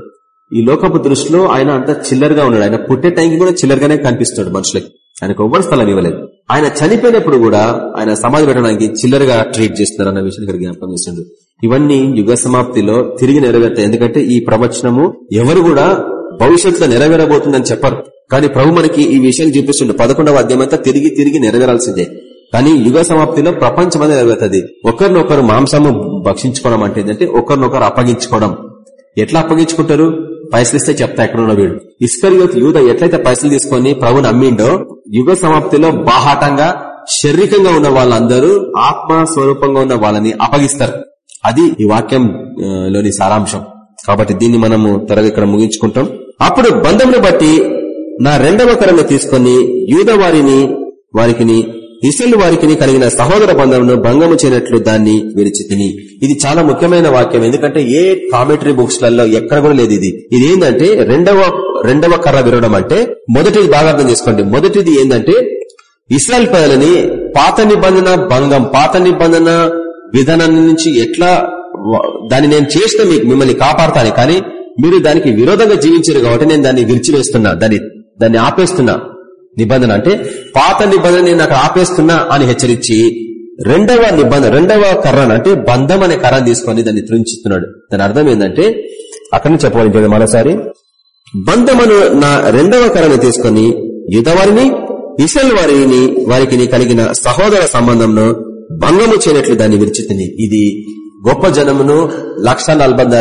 ఈ లోకపు దృష్టిలో ఆయన అంత చిల్లరగా ఉన్నాడు. ఆయన పుట్టే టైంకి కూడా చిల్లరగానే కనిపిస్తున్నాడు మనుషులకి. ఆయనకు ఎవ్వరు స్థలం ఇవ్వలేదు. ఆయన చనిపోయినప్పుడు కూడా ఆయన సమాధి పెట్టడానికి చిల్లరగా ట్రీట్ చేస్తున్నారు అన్న విషయాన్ని ఇక్కడ జ్ఞాపకం చేస్తుండ్రు ఇవన్నీ యుగ సమాప్తిలో తిరిగి నెరవేరుతాయి. ఎందుకంటే ఈ ప్రవచనము ఎవరు కూడా భవిష్యత్తులో నెరవేరబోతుందని చెప్పరు. కానీ ప్రభు మనకి ఈ విషయాన్ని చూపిస్తుండే. పదకొండవ అధ్యాయం తిరిగి తిరిగి నెరవేరాల్సిందే. కానీ యుగ సమాప్తిలో ప్రపంచం అనేది నెరవేరుతుంది. ఒకరినొకరు మాంసము భక్షించుకోవడం అంటే ఏంటంటే ఒకరినొకరు అప్పగించుకోవడం. ఎట్లా అప్పగించుకుంటారు? పైసలు ఇస్తే చెప్తా ఎక్కడున్న వీడు. ఇస్కర్యోత్ యూద ఎట్లయితే పైసలు తీసుకొని ప్రభుని అమ్మిండో యుగ సమాప్తిలో బాహాటంగా శారీరకంగా ఉన్న వాళ్ళందరూ ఆత్మ స్వరూపంగా ఉన్న వాళ్ళని అప్పగిస్తారు. అది ఈ వాక్యం లోని సారాంశం. కాబట్టి దీన్ని మనము త్వరగా ఇక్కడ ముగించుకుంటాం. అప్పుడు బంధమును బట్టి నా రెండవ కరను తీసుకొని యూద వారిని వారికి ఇసలు వారికి కలిగిన సహోదర బంధమును భంగము చేయనట్లు దాన్ని విరిచి తిని. ఇది చాలా ముఖ్యమైన వాక్యం. ఎందుకంటే ఏ కామెంటరీ బుక్స్లలో ఎక్కడ కూడా లేదు ఇది. ఇది ఏంటంటే రెండవ రెండవ కర్ర విరవడం అంటే మొదటిది బాగా అర్థం చేసుకోండి. మొదటిది ఏంటంటే ఇస్రాయల్ ప్రజలని పాత నిబంధన భంగం పాత నిబంధన విధానం నుంచి ఎట్లా దాన్ని నేను చేస్తే మీకు మిమ్మల్ని కాపాడతాను. కానీ మీరు దానికి విరోధంగా జీవించారు కాబట్టి నేను దాన్ని విరిచివేస్తున్నా. దాన్ని దాన్ని ఆపేస్తున్నా నిబంధన అంటే పాత నిబంధన నేను అక్కడ ఆపేస్తున్నా అని హెచ్చరించి రెండవ నిబంధన రెండవ కర్రను అంటే బంధం అనే కర్రను తీసుకొని దాన్ని తృంచుతున్నాడు దాని అర్థం ఏంటంటే అక్కడ నుంచి చెప్పవాలి మరోసారి బంధమును నా రెండవ కర్రను తీసుకొని యుధవారిని ఇసల్ వారిని వారికి కలిగిన సహోదర సంబంధంను భంగము చేయనట్లు దాన్ని విరిచితిని ఇది గొప్ప జనమును లక్ష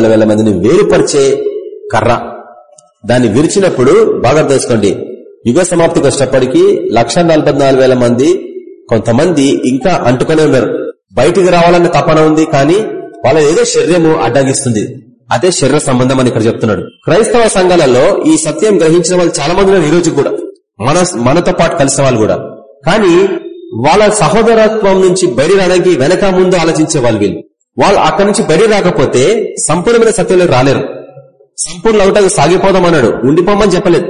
వేల మందిని వేరుపరిచే కర్ర. దాన్ని విరిచినప్పుడు బాగా తెలుసుకోండి. యుగ సమాప్తికి కష్టపడికి లక్ష వేల మంది కొంతమంది ఇంకా అంటుకునే ఉన్నారు. బయటికి రావాలన్న తపన ఉంది కానీ వాళ్ళ ఏదో శరీరము అడ్డగిస్తుంది. అదే శరీర సంబంధం అని ఇక్కడ చెప్తున్నాడు. క్రైస్తవ సంఘాలలో ఈ సత్యం గ్రహించిన వాళ్ళు చాలా మంది ఈ రోజు కూడా. మన మనతో పాటు కలిసిన వాళ్ళు కూడా. కానీ వాళ్ళ సహోదరత్వం నుంచి బయట రావడానికి వెనక ముందు ఆలోచించే వాళ్ళు వీళ్ళు. వాళ్ళు అక్కడి నుంచి బయట రాకపోతే సంపూర్ణమైన సత్యంలో రాలేరు. సంపూర్ణ అవుతాకి సాగిపోదాం అన్నాడు. ఉండిపోమని చెప్పలేదు.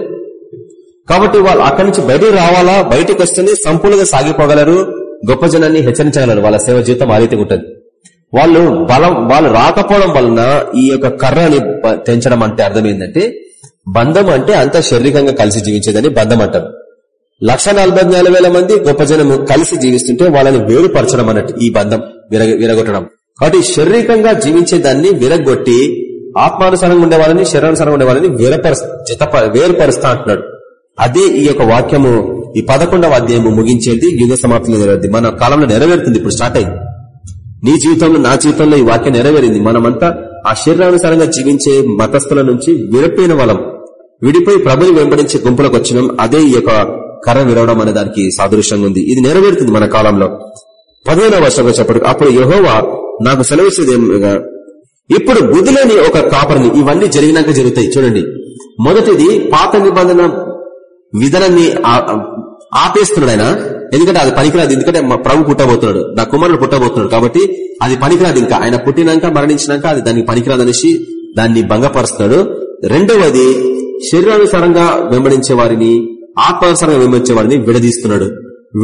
కాబట్టి వాళ్ళు అక్కడి నుంచి బయటికి రావాలా? బయటకు వస్తేనే సంపూర్ణంగా సాగిపోగలరు? గొప్ప జనాన్ని హెచ్చరించగలరు. వాళ్ళ సేవ జీవితం ఆ రీతిగా ఉంటుంది. వాళ్ళు బలం వాళ్ళు రాకపోవడం వలన ఈ యొక్క కర్రని తెంచడం అంటే అర్థం ఏంటంటే బంధం అంటే అంత శారీరకంగా కలిసి జీవించేదని బంధం అంటారు. లక్ష వేల మంది గొప్ప జనము కలిసి జీవిస్తుంటే వాళ్ళని వేరుపరచడం అన్నట్టు ఈ బంధం విరగ విరగొట్టడం. కాబట్టి శారీరకంగా జీవించే దాన్ని విరగొట్టి ఆత్మానుసారంగా ఉండే వాళ్ళని శరీరానుసారంగా ఉండే వాళ్ళని వేరపరుస్తా జత వేరుపరుస్తా అంటున్నాడు. అదే ఈ యొక్క వాక్యము ఈ పదకొండవ అధ్యాయము ముగించేది యుగ సమాప్తిలో నెరవేరుతుంది మన కాలంలో నెరవేరుతుంది ఇప్పుడు స్టార్ట్ అయింది. నీ జీవితంలో నా జీవితంలో ఈ వాక్యం నెరవేరింది. మనమంతా ఆ శరీరానుసారంగా జీవించే మతస్థుల నుంచి విడిపోయిన వాళ్ళం. విడిపోయి ప్రభుని వెంబడించే గుంపులకు వచ్చినాం. అదే ఈ యొక్క కర్ర విరవడం అనే దానికి సాదృశ్యంగా ఉంది. ఇది నెరవేరుతుంది మన కాలంలో. పదిహేనవ వర్షంలో చెప్పడు అప్పుడు యహోవా నాకు సెలవు ఇప్పుడు బుద్ధిలోని ఒక కాపరిని ఇవన్నీ జరిగినాక జరుగుతాయి. చూడండి. మొదటిది పాత నిబంధన విధానాన్ని ఆపేస్తున్నాడు ఆయన. ఎందుకంటే అది పనికిరాదు. ఎందుకంటే మా ప్రభు పుట్టబోతున్నాడు. నా కుమారుడు పుట్టబోతున్నాడు కాబట్టి అది పనికిరాదు ఇంకా. ఆయన పుట్టినాక మరణించినాక అది దానికి పనికిరాదు అనేసి దాన్ని భంగపరుస్తున్నాడు. రెండవది శరీరానుసారంగా వెంబడించే వారిని ఆత్మానుసారంగా వెంబడించే వారిని విడదీస్తున్నాడు.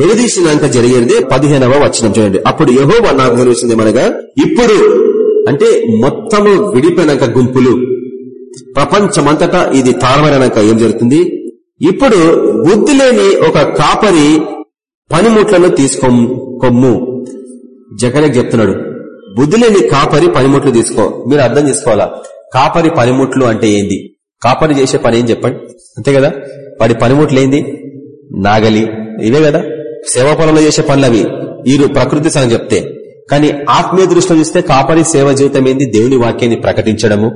విడదీసినాక జరిగేది పదిహేనవ వచనం. చూడండి. అప్పుడు యహో నాకు తెలిసింది మనగా ఇప్పుడు అంటే మొత్తము విడిపోయినాక గుంపులు. ప్రపంచమంతటా ఇది తారమరైనాక ఏం జరుగుతుంది? ఇప్పుడు బుద్ధి లేని ఒక కాపరి పనిముట్లను తీసుకో కొమ్ము. జగనకి చెప్తున్నాడు బుద్ధి లేని కాపరి పనిముట్లు తీసుకో. మీరు అర్థం చేసుకోవాలా? కాపరి పనిముట్లు అంటే ఏంది? కాపరి చేసే పని ఏం చెప్పండి? అంతే కదా? వాడి పనిముట్లు ఏంది? నాగలి. ఇవే కదా? సేవా పొలంలో చేసే పనులు అవి వీరు ప్రకృతి సంగతి చెప్తే. కానీ ఆత్మీయ దృష్టిలో చూస్తే కాపరి సేవ జీవితం ఏంది? దేవుని వాక్యాన్ని ప్రకటించడము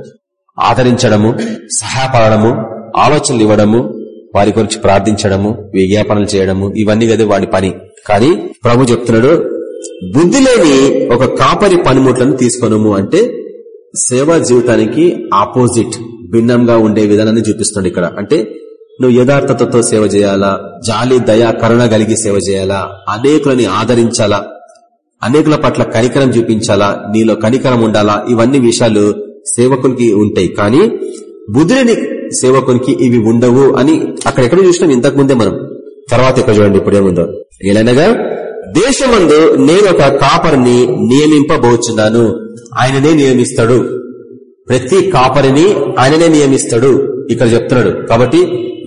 ఆదరించడము సహాయపడము ఆలోచనలు ఇవ్వడము వారి గురించి ప్రార్థించడము విజ్ఞాపనలు చేయడము ఇవన్నీ కదా వాడి పని. కానీ ప్రభు చెప్తున్నాడు బుద్ధి లేని ఒక కాపరి పనిముట్లను తీసుకొనము అంటే సేవా జీవితానికి ఆపోజిట్ భిన్నంగా ఉండే విధానాన్ని చూపిస్తున్నాడు ఇక్కడ. అంటే నువ్వు యథార్థతతో సేవ చేయాలా? జాలి దయ కరుణ కలిగి సేవ చేయాలా? అనేకులని ఆదరించాలా? అనేకుల పట్ల కనికరం చూపించాలా? నీలో కనికరం ఉండాలా? ఇవన్నీ విషయాలు సేవకునికి ఉంటాయి. కానీ బుధుడిని సేవకునికి ఇవి ఉండవు అని అక్కడెక్కడ చూసినాం? ఇంతకు ముందే మనం. తర్వాత ఇక్కడ చూడండి ఇప్పుడు ఏముందో. ఏలనగా దేశమందు నేను ఒక కాపరిని నియమింపబోచున్నాను. ఆయననే నియమిస్తాడు. ప్రతి కాపరిని ఆయననే నియమిస్తాడు. ఇక్కడ చెప్తున్నాడు. కాబట్టి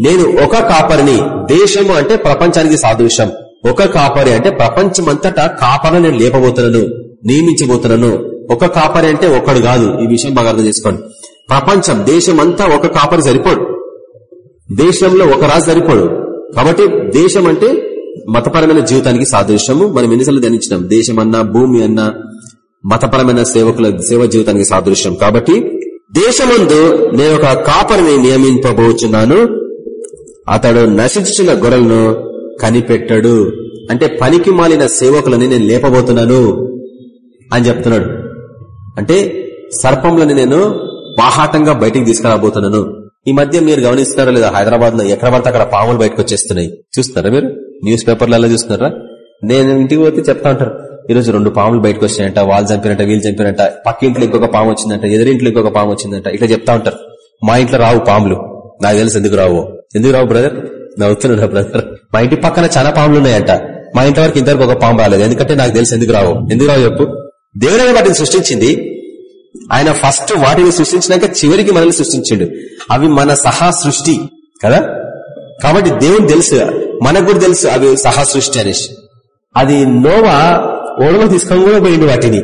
నేను ఒక కాపరిని దేశము అంటే ప్రపంచానికి సాదృశ్యం. ఒక కాపరి అంటే ప్రపంచమంతటా కాపరిని నేను లేపబోతున్నాను నియమించబోతున్నాను. ఒక కాపరి అంటే ఒకడు కాదు. ఈ విషయం బాగా అర్థం చేసుకోండి. ప్రపంచం దేశం అంతా ఒక కాపరి సరిపోడు. దేశంలో ఒక రాజు సరిపోడు. కాబట్టి దేశం అంటే మతపరమైన జీవితానికి సాదృశ్యము. మనం ఎన్నిసార్లు ధ్యానించినాం? దేశం అన్నా భూమి అన్నా మతపరమైన సేవకుల సేవ జీవితానికి సాదృశ్యం. కాబట్టి దేశమందు నేను ఒక కాపరిని నియమింపబోచున్నాను. అతడు నశించుచున్న గొర్రెలను కనిపెట్టాడు. అంటే పనికి మాలిన సేవకులని నేను లేపబోతున్నాను అని చెప్తున్నాడు. అంటే సర్పంలని నేను బాహాటంగా బయటికి తీసుకురాబోతున్నాను. ఈ మధ్య మీరు గమనిస్తున్నారా లేదా హైదరాబాద్లో ఎక్కడ పడితే అక్కడ పాములు బయటకు వచ్చేస్తున్నాయి చూస్తున్నారా మీరు? న్యూస్ పేపర్లలో చూస్తున్నారా? నేను ఇంటికి పోతే చెప్తా ఉంటారు. ఈ రోజు రెండు పాములు బయటకు వచ్చినాయంట వాళ్ళు చంపినట్ట వీళ్ళు చంపినట్ట పక్క ఇంట్లో ఇంకొక పాము వచ్చిందంట ఎదురింట్లో ఇంకొక పాము వచ్చిందంట ఇట్లా చెప్తా ఉంటారు. మా ఇంట్లో రావు పాములు. నాకు తెలుసు ఎందుకు రావు. ఎందుకు రావు బ్రదర్ నవ్వుతున్నాడు బ్రదర్ మా ఇంటి పక్కన చాలా పాములు ఉన్నాయంట. మా ఇంటి వరకు ఇద్దరికి ఒక పాము రాలేదు. ఎందుకంటే నాకు తెలుసు ఎందుకు రావు. ఎందుకు రావు చెప్పు. దేవుడే వాటిని సృష్టించింది. ఆయన ఫస్ట్ వాటిని సృష్టించినాక చివరికి మనల్ని సృష్టించిండు. అవి మన సహా సృష్టి కదా? కాబట్టి దేవుని తెలుసు. మనకు కూడా తెలుసు అవి సహా సృష్టి అనేసి. అది నోవా ఓడలో తీసుకొని కూడా పోయిండు వాటిని.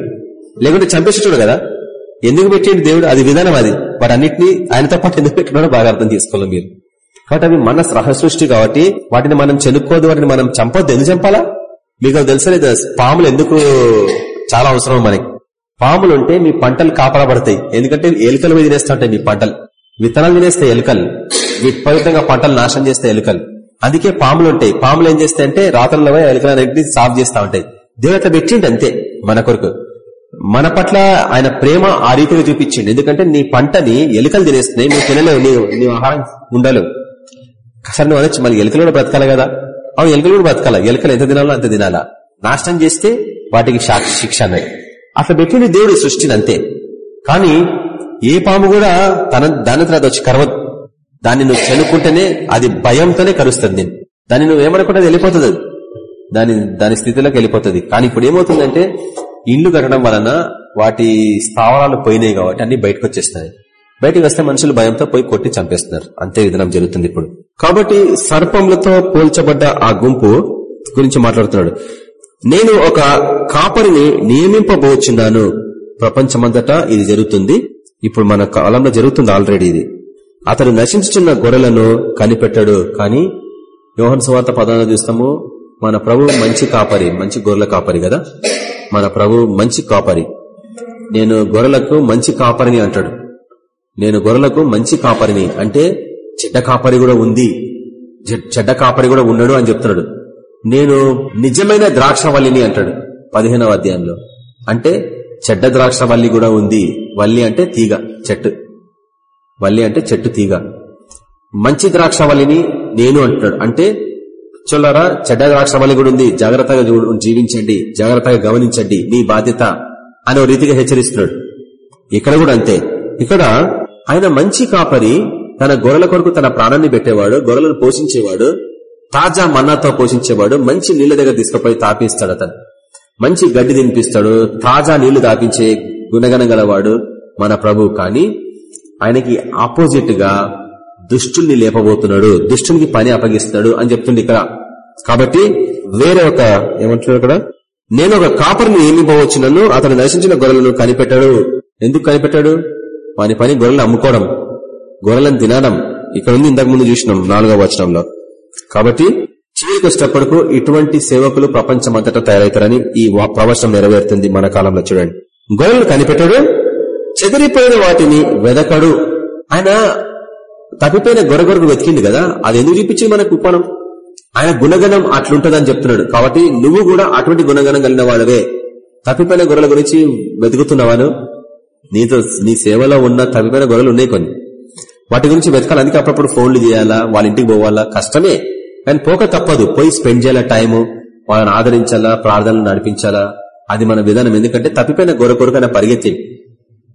లేకుంటే చంపేసేటాడు కదా. ఎందుకు పెట్టిండు దేవుడు? అది విధానం అది. వాటన్నిటిని ఆయనతో పాటు ఎందుకు పెట్టినాడో బాగా అర్థం చేసుకోవాలి మీరు. కాబట్టి అవి మన సహసృష్టి కాబట్టి వాటిని మనం చెనుక్కోదు వాటిని మనం చంపొద్దు. ఎందుకు చంపాలా? మీకు తెలుసలేదు పాములు ఎందుకు చాలా అవసరం మనకి. పాములు ఉంటే మీ పంటలు కాపాడబడతాయి. ఎందుకంటే ఎలుకలు మీద తినేస్తా ఉంటాయి మీ పంటలు. విత్తనాలు తినేస్తాయి ఎలుకలు. విపరీతంగా పంటలు నాశనం చేస్తాయి ఎలుకలు. అందుకే పాములు ఉంటాయి. పాములు ఏం చేస్తాయంటే రాత్రుల్లో పోయి ఎలుకలన్నింటినీ సాఫ్ చేస్తా ఉంటాయి. దేవత పెట్టిండి అంతే మన కొరకు. మన పట్ల ఆయన ప్రేమ ఆ రీతిగా చూపించింది ఎందుకంటే నీ పంటని ఎలుకలు తినేస్తున్నాయి. నువ్వు తినలేవు. నీ నీ ఆహారం ఉండలేవు. సరే నువ్వు అనొచ్చు. మళ్ళీ ఎలుకలు కూడా బ్రతకాలి కదా. అవును ఎలుకలు కూడా బ్రతకాలి. ఎలుకలు ఎంత తినాలో అంత తినాలా. నాశనం చేస్తే వాటికి శా- శిక్ష అన్నది. అట్లా పెట్టింది దేవుడు సృష్టిని అంతే. కానీ ఏ పాము కూడా తన దాని తర్వాత వచ్చి కరవద్దు దాన్ని నువ్వు చనుకుంటేనే అది భయంతోనే కరుస్తుంది నేను దాన్ని నువ్వు ఏమనుకుంటే అది వెళ్ళిపోతుంది. దాని దాని స్థితిలోకి వెళ్ళిపోతుంది. కానీ ఇప్పుడు ఏమవుతుందంటే ఇండ్లు కట్టడం వలన వాటి స్థావరాలు పోయినాయి కాబట్టి అన్ని బయటకు వచ్చేస్తాయి బయటకు వస్తే మనుషులు భయంతో పోయి కొట్టి చంపేస్తున్నారు. అంతే విధానం జరుగుతుంది ఇప్పుడు. కాబట్టి సర్పములతో పోల్చబడ్డ ఆ గుంపు గురించి మాట్లాడుతున్నాడు. నేను ఒక కాపరిని నియమింపబోచున్నాను. ప్రపంచమంతటా ఇది జరుగుతుంది. ఇప్పుడు మన కాలంలో జరుగుతుంది ఆల్రెడీ ఇది. అతడు నశించుచున్న గొర్రెలను కనిపెట్టాడు. కానీ యోహన్ సువార్త పదాలను చూస్తాము. మన ప్రభు మంచి కాపరి మంచి గొర్రెల కాపరి కదా? మన ప్రభు మంచి కాపరి. నేను గొర్రెలకు మంచి కాపరిని అంటాడు. నేను గొర్రెలకు మంచి కాపరిని అంటే చెడ్డ కాపరి కూడా ఉంది. చెడ్డ కాపరి కూడా ఉన్నాడు అని చెప్తున్నాడు. నేను నిజమైన ద్రాక్షవల్లిని అంటాడు. పదిహేనవ అధ్యాయంలో. అంటే చెడ్డ ద్రాక్షవల్లి కూడా ఉంది. వల్లి అంటే తీగ చెట్టు. వల్లి అంటే చెట్టు తీగ. మంచి ద్రాక్షవల్లిని నేను అంటున్నాడు అంటే చొల్లరా చెడ్డ కూడా ఉంది. జాగ్రత్తగా జీవించండి. జాగ్రత్తగా గమనించండి. మీ బాధ్యత అనే ఓ రీతిగా హెచ్చరిస్తున్నాడు. ఇక్కడ కూడా అంతే. ఇక్కడ ఆయన మంచి కాపరి తన గొర్రెల కొరకు తన ప్రాణాన్ని పెట్టేవాడు గొర్రెలను పోషించేవాడు తాజా మన్నాతో పోషించేవాడు మంచి నీళ్ళ దగ్గర తీసుకుపోయి తాపిస్తాడు అతను. మంచి గడ్డి తినిపిస్తాడు తాజా నీళ్ళు తాపించే గుణగణం గలవాడు మన ప్రభు. కానీ ఆయనకి ఆపోజిట్గా దుష్టుల్ని లేపబోతున్నాడు దుష్టునికి పని అప్పగిస్తున్నాడు అని చెప్తుంది ఇక్కడ. కాబట్టి వేరే ఒక ఏమంటున్నాడు ఇక్కడ? నేను ఒక కాపరిని నియమిపోవచ్చునను అతను నశించిన గొర్రెలను కనిపెట్టాడు. ఎందుకు కనిపెట్టాడు? వాని పని గొర్రెలు అమ్ముకోవడం గొర్రెలను తినడం. ఇక్కడ ఉంది ఇంతకు ముందు చూసినాం నాలుగవ వచనంలో. కాబట్టి చివరికి వచ్చేటప్పటికు ఇటువంటి సేవకులు ప్రపంచమంతటా తయారవుతారని ఈ ప్రవచనం నెరవేరుతుంది మన కాలంలో చూడండి. గొర్రెలు కనిపెట్టాడు చెదిరిపోయిన వాటిని వెదకడు. ఆయన తప్పిపోయిన గొరగొరకు వెతికింది కదా అది ఎందుకు చూపించింది మనకు ఉపానం ఆయన గుణగణం అట్లుంటదని చెప్తున్నాడు. కాబట్టి నువ్వు కూడా అటువంటి గుణగణం కలిగిన వాడవే తప్పిపోయిన గొర్రెల గురించి వెతుకుతున్నావాను నీతో నీ సేవలో ఉన్న తప్పిపోయిన గొర్రెలు ఉన్నాయి కొన్ని. వాటి గురించి వెతకాలి. అందుకే అప్పుడప్పుడు ఫోన్లు చేయాలా వాళ్ళ ఇంటికి పోవాలా? కష్టమే. కానీ పోక తప్పదు. పోయి స్పెండ్ చేయాలా టైము? వాళ్ళని ఆదరించాలా? ప్రార్థనలు నడిపించాలా? అది మన విధానం. ఎందుకంటే తప్పిపోయిన గొర్రె కొరకు పరిగెత్తి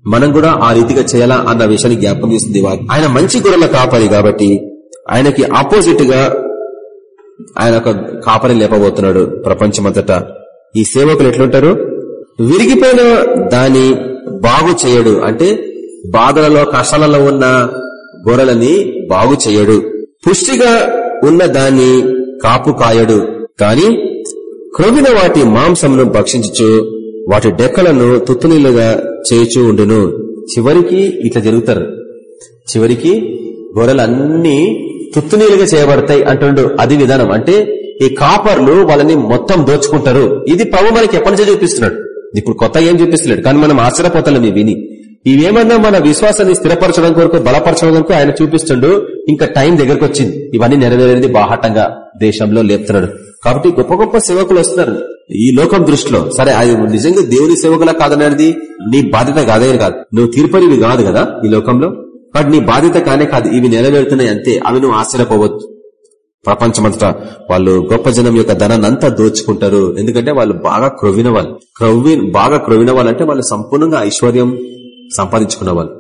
మనం కూడా ఆ రీతిగా చేయాలా అన్న విషయాన్ని జ్ఞాపకం చేస్తుంది ఆయన మంచి గొర్రెల కాపరి కాబట్టి ఆయనకి ఆపోజిట్గా ఆయన ఒక కాపరి లేపబోతున్నాడు ప్రపంచమంతటా. ఈ సేవకులు ఎట్లుంటారు? విరిగిపోయిన దాని బాగు చేయడు. అంటే బాధలలో కష్టాలలో ఉన్న గొర్రెలని బాగు చేయడు. పుష్టిగా ఉన్న దాన్ని కాపు కాయడు. కాని క్రొవిన వాటి మాంసమును భక్షించుచు వాటి డెక్కలను తుత్తునీలుగా చేయుచూ ఉండును. చివరికి ఇట్లా జరుగుతారు. చివరికి గొర్రెలన్నీ తుత్తునీలుగా చేయబడతాయి అంటుండు. అది విధానం అంటే ఈ కాపర్లు వాళ్ళని మొత్తం దోచుకుంటారు. ఇది ప్రభు మనకి ఎప్పటి నుంచో చూపిస్తున్నాడు. ఇప్పుడు కొత్త ఏం చూపిస్తున్నాడు కానీ మనం ఆశ్చర్యపోతాం విని. ఇవేమన్నా మన విశ్వాసాన్ని స్థిరపరచడం కొరకు బలపరచడం కొరకు ఆయన చూపిస్తుండు. ఇంకా టైం దగ్గరకు వచ్చింది ఇవన్నీ నెరవేరేది బాహాటంగా దేశంలో లేపుతున్నాడు. కాబట్టి గొప్ప గొప్ప సేవకులు వస్తున్నారు. ఈ లోకం దృష్టిలో సరే ఆయన నిజంగా దేవుని సేవకులా కాదనేది నీ బాధ్యత కాదే కాదు. నువ్వు తీర్పరివి కాదు కదా ఈ లోకంలో? కాబట్టి నీ బాధ్యత కానే కాదు ఇవి నెరవేరుతున్నాయి అంతే అవి నువ్వు ఆశ్చర్యపోవద్దు. ప్రపంచమంతటా వాళ్ళు గొప్ప జనం యొక్క ధనాన్ని అంతా దోచుకుంటారు. ఎందుకంటే వాళ్ళు బాగా క్రొవిన వాళ్ళు. క్రొవి బాగా క్రొవిన వాళ్ళంటే వాళ్ళు సంపూర్ణంగా ఐశ్వర్యం సంపాదించుకున్న వాళ్ళు.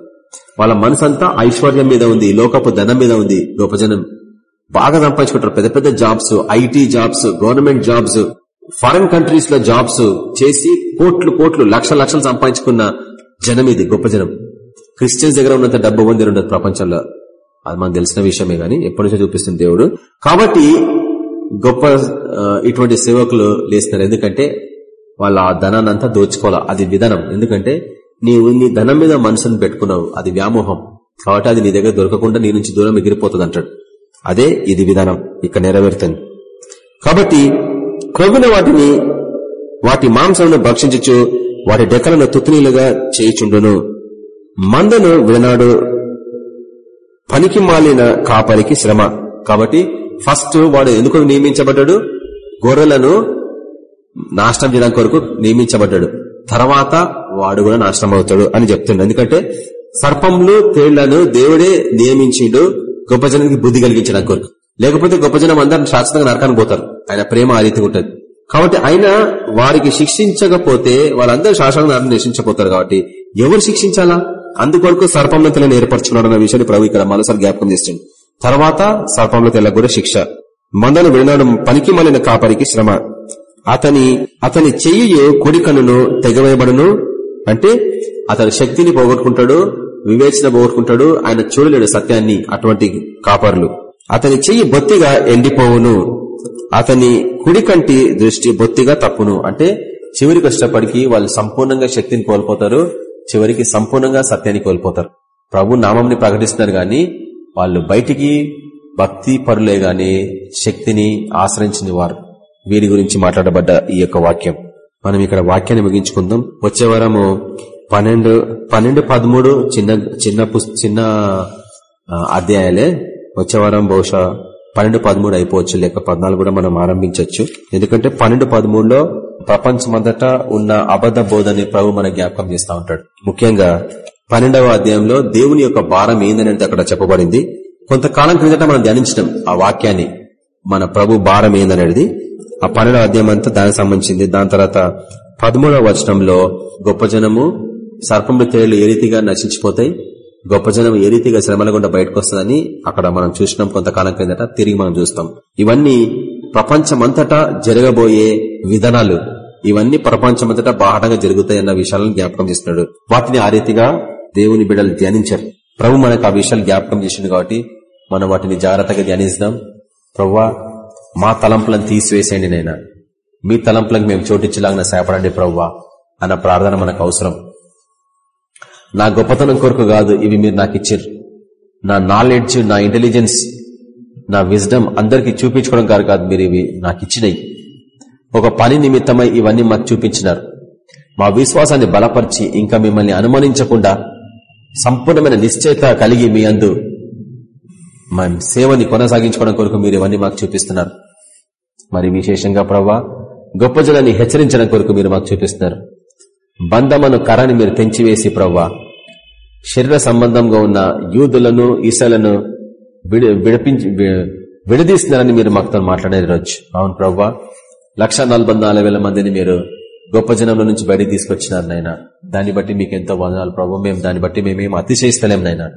వాళ్ళ మనసు అంతా ఐశ్వర్యం మీద ఉంది లోకపు ధనం మీద ఉంది గొప్ప జనం. బాగా సంపాదించుకుంటారు. పెద్ద పెద్ద jobs IT jobs government jobs foreign కంట్రీస్లో జాబ్స్ చేసి కోట్లు కోట్లు లక్షల లక్షలు సంపాదించుకున్న జనం ఇది గొప్ప జనం. క్రిస్టియన్స్ దగ్గర ఉన్నంత డబ్బు మంది ఉండదు ప్రపంచంలో? అది మనకు తెలిసిన విషయమే గాని ఎప్పటి నుంచో చూపిస్తుంది దేవుడు. కాబట్టి గొప్ప ఇటువంటి సేవకులు లేస్తున్నారు. ఎందుకంటే వాళ్ళ ఆ ధనాన్ని అంతా దోచుకోవాలి. అది విధానం. ఎందుకంటే నీవు నీ ధనం మీద మనసును పెట్టుకున్నావు. అది వ్యామోహం. కాబట్టి అది నీ దగ్గర దొరకకుండా నీ నుంచి దూరం ఎగిరిపోతుంది అంటాడు. అదే ఇది విధానం. ఇక్కడ నెరవేరుతుంది. కాబట్టి క్రొవ్విన వాటిని వాటి మాంసమును భక్షించచ్చు వాటి డెక్కలను తుత్నీలుగా చేయుచుండును. మందను విడనాడు పనికి మాలిన కాపరికి శ్రమ. కాబట్టి ఫస్ట్ వాడు ఎందుకు నియమించబడ్డాడు? గొర్రెలను నాశనం చేయడానికి కొరకు నియమించబడ్డాడు. తర్వాత వాడు కూడా నాశనం అవుతాడు అని చెప్తుండే. ఎందుకంటే సర్పంలు తేళ్ళను దేవుడే నియమించిండు. గొప్ప జనానికి బుద్ధి కలిగించడానికి కోరిక. లేకపోతే గొప్ప జనం అందరం శాశ్వతంగా నరకానికి పోతారు. ఆయన ప్రేమ ఆ రీతిగా ఉంటుంది. కాబట్టి ఆయన వారికి శిక్షించకపోతే వాళ్ళందరూ శాశ్వతంగా నరకం నశించబోతారు కాబట్టి ఎవరు శిక్షించాలా? అందుకొరకు సర్పంలో తెల్లని ఏర్పరచుకున్నాడు అన్న విషయాన్ని ప్రభు ఇక్కడ మరోసారి జ్ఞాపకం చేస్తుంది తర్వాత సర్పంలో తెల్ల కూడా శిక్ష. మందను వినడం పనికి మలిన కాపరికి శ్రమ. అతని అతని చెయ్యి కుడి కన్నును తెగవేయబడును? అంటే అతని శక్తిని పోగొట్టుకుంటాడు. వివేచన పోగొట్టుకుంటాడు. ఆయన చూడలేడు సత్యాన్ని అటువంటి కాపర్లు. అతని చెయ్యి బొత్తిగా ఎండిపోవును. అతని కుడి కంటి దృష్టి బొత్తిగా తప్పును. అంటే చివరికి వచ్చేటప్పటికి వాళ్ళు సంపూర్ణంగా శక్తిని కోల్పోతారు. చివరికి సంపూర్ణంగా సత్యాన్ని కోల్పోతారు. ప్రభు నామంని ప్రకటిస్తున్నారు గాని వాళ్ళు బయటికి భక్తి పరులే గాని శక్తిని ఆశ్రయించిన వారు. వీరి గురించి మాట్లాడబడ్డ ఈ యొక్క వాక్యం. మనం ఇక్కడ వాక్యాన్ని ముగించుకుందాం. వచ్చే వారము పన్నెండు పన్నెండు పదమూడు చిన్న చిన్న చిన్న అధ్యాయాలే. వచ్చే వారం బహుశా పన్నెండు పదమూడు అయిపోవచ్చు లేక పద్నాలుగు కూడా మనం ఆరంభించవచ్చు ఎందుకంటే పన్నెండు పదమూడులో ప్రపంచమంతటా ఉన్న అబద్ధ బోధని ప్రభు మన జ్ఞాపకం చేస్తూ ఉంటాడు. ముఖ్యంగా పన్నెండవ అధ్యాయంలో దేవుని యొక్క భారం ఏందనేది అక్కడ చెప్పబడింది. కొంతకాలం క్రిందట మనం ధ్యానించడం ఆ వాక్యాన్ని. మన ప్రభు భారం ఏందనేది. ఆ పన్నెండవ అధ్యాయం అంతా దానికి సంబంధించింది. దాని తర్వాత పదమూడవ వచనంలో గొప్ప జనము సర్పములు తేళ్ళు ఏ రీతిగా నశించిపోతాయి? గొప్ప జనం ఏ రీతిగా శ్రమల గుండా బయటకు వస్తుందని అక్కడ మనం చూసినాం కొంతకాలం కిందట తిరిగి మనం చూస్తాం. ఇవన్నీ ప్రపంచమంతటా జరగబోయే విధానాలు. ఇవన్నీ ప్రపంచమంతటా బాహటంగా జరుగుతాయన్న విషయాలను జ్ఞాపకం చేస్తున్నాడు. వాటిని ఆ రీతిగా దేవుని బిడలు ధ్యానించారు. ప్రభు మనకు ఆ విషయాలు జ్ఞాపకం చేసింది కాబట్టి మనం వాటిని జాగ్రత్తగా ధ్యానిస్తాం. ప్రవ్వా మా తలంపులను తీసివేసేయండి నైనా మీ తలంపులకు మేము చోటించలాగిన సేపడండి ప్రవ్వా అన్న ప్రార్థన మనకు అవసరం. నా గొప్పతనం కొరకు కాదు ఇవి మీరు నాకు ఇచ్చారు నా నాలెడ్జ్ నా ఇంటెలిజెన్స్ నా విజ్డమ్ అందరికి చూపించుకోవడం కాదు కాదు మీరు ఇవి నాకు ఇచ్చినాయి. ఒక పని నిమిత్తమై ఇవన్నీ మాకు చూపించినారు. మా విశ్వాసాన్ని బలపరిచి ఇంకా మిమ్మల్ని అనుమానించకుండా సంపూర్ణమైన నిశ్చయత కలిగి మీ అందు మా సేవని కొనసాగించుకోవడం కొరకు మీరు ఇవన్నీ మాకు చూపిస్తున్నారు. మరి విశేషంగా ప్రభా గొప్ప జనాన్ని హెచ్చరించడం కొరకు మీరు మాకు చూపిస్తున్నారు. బంధమను కరాన్ని మీరు తెంచివేసి ప్రవ్వా శరీర సంబంధంగా ఉన్న యూదులను ఈసలను విడిపించి విడదీస్తున్నారని మీరు మాతో మాట్లాడేది రోజు అవును ప్రవ్వా. లక్ష మందిని మీరు గొప్ప జనంలో నుంచి బయటికి తీసుకొచ్చినారు నాయన. దాన్ని బట్టి మీకు ఎంతో వందనాలు ప్రభావ మేము దాన్ని బట్టి మేమేం అతిశయిస్తలేం నాయన.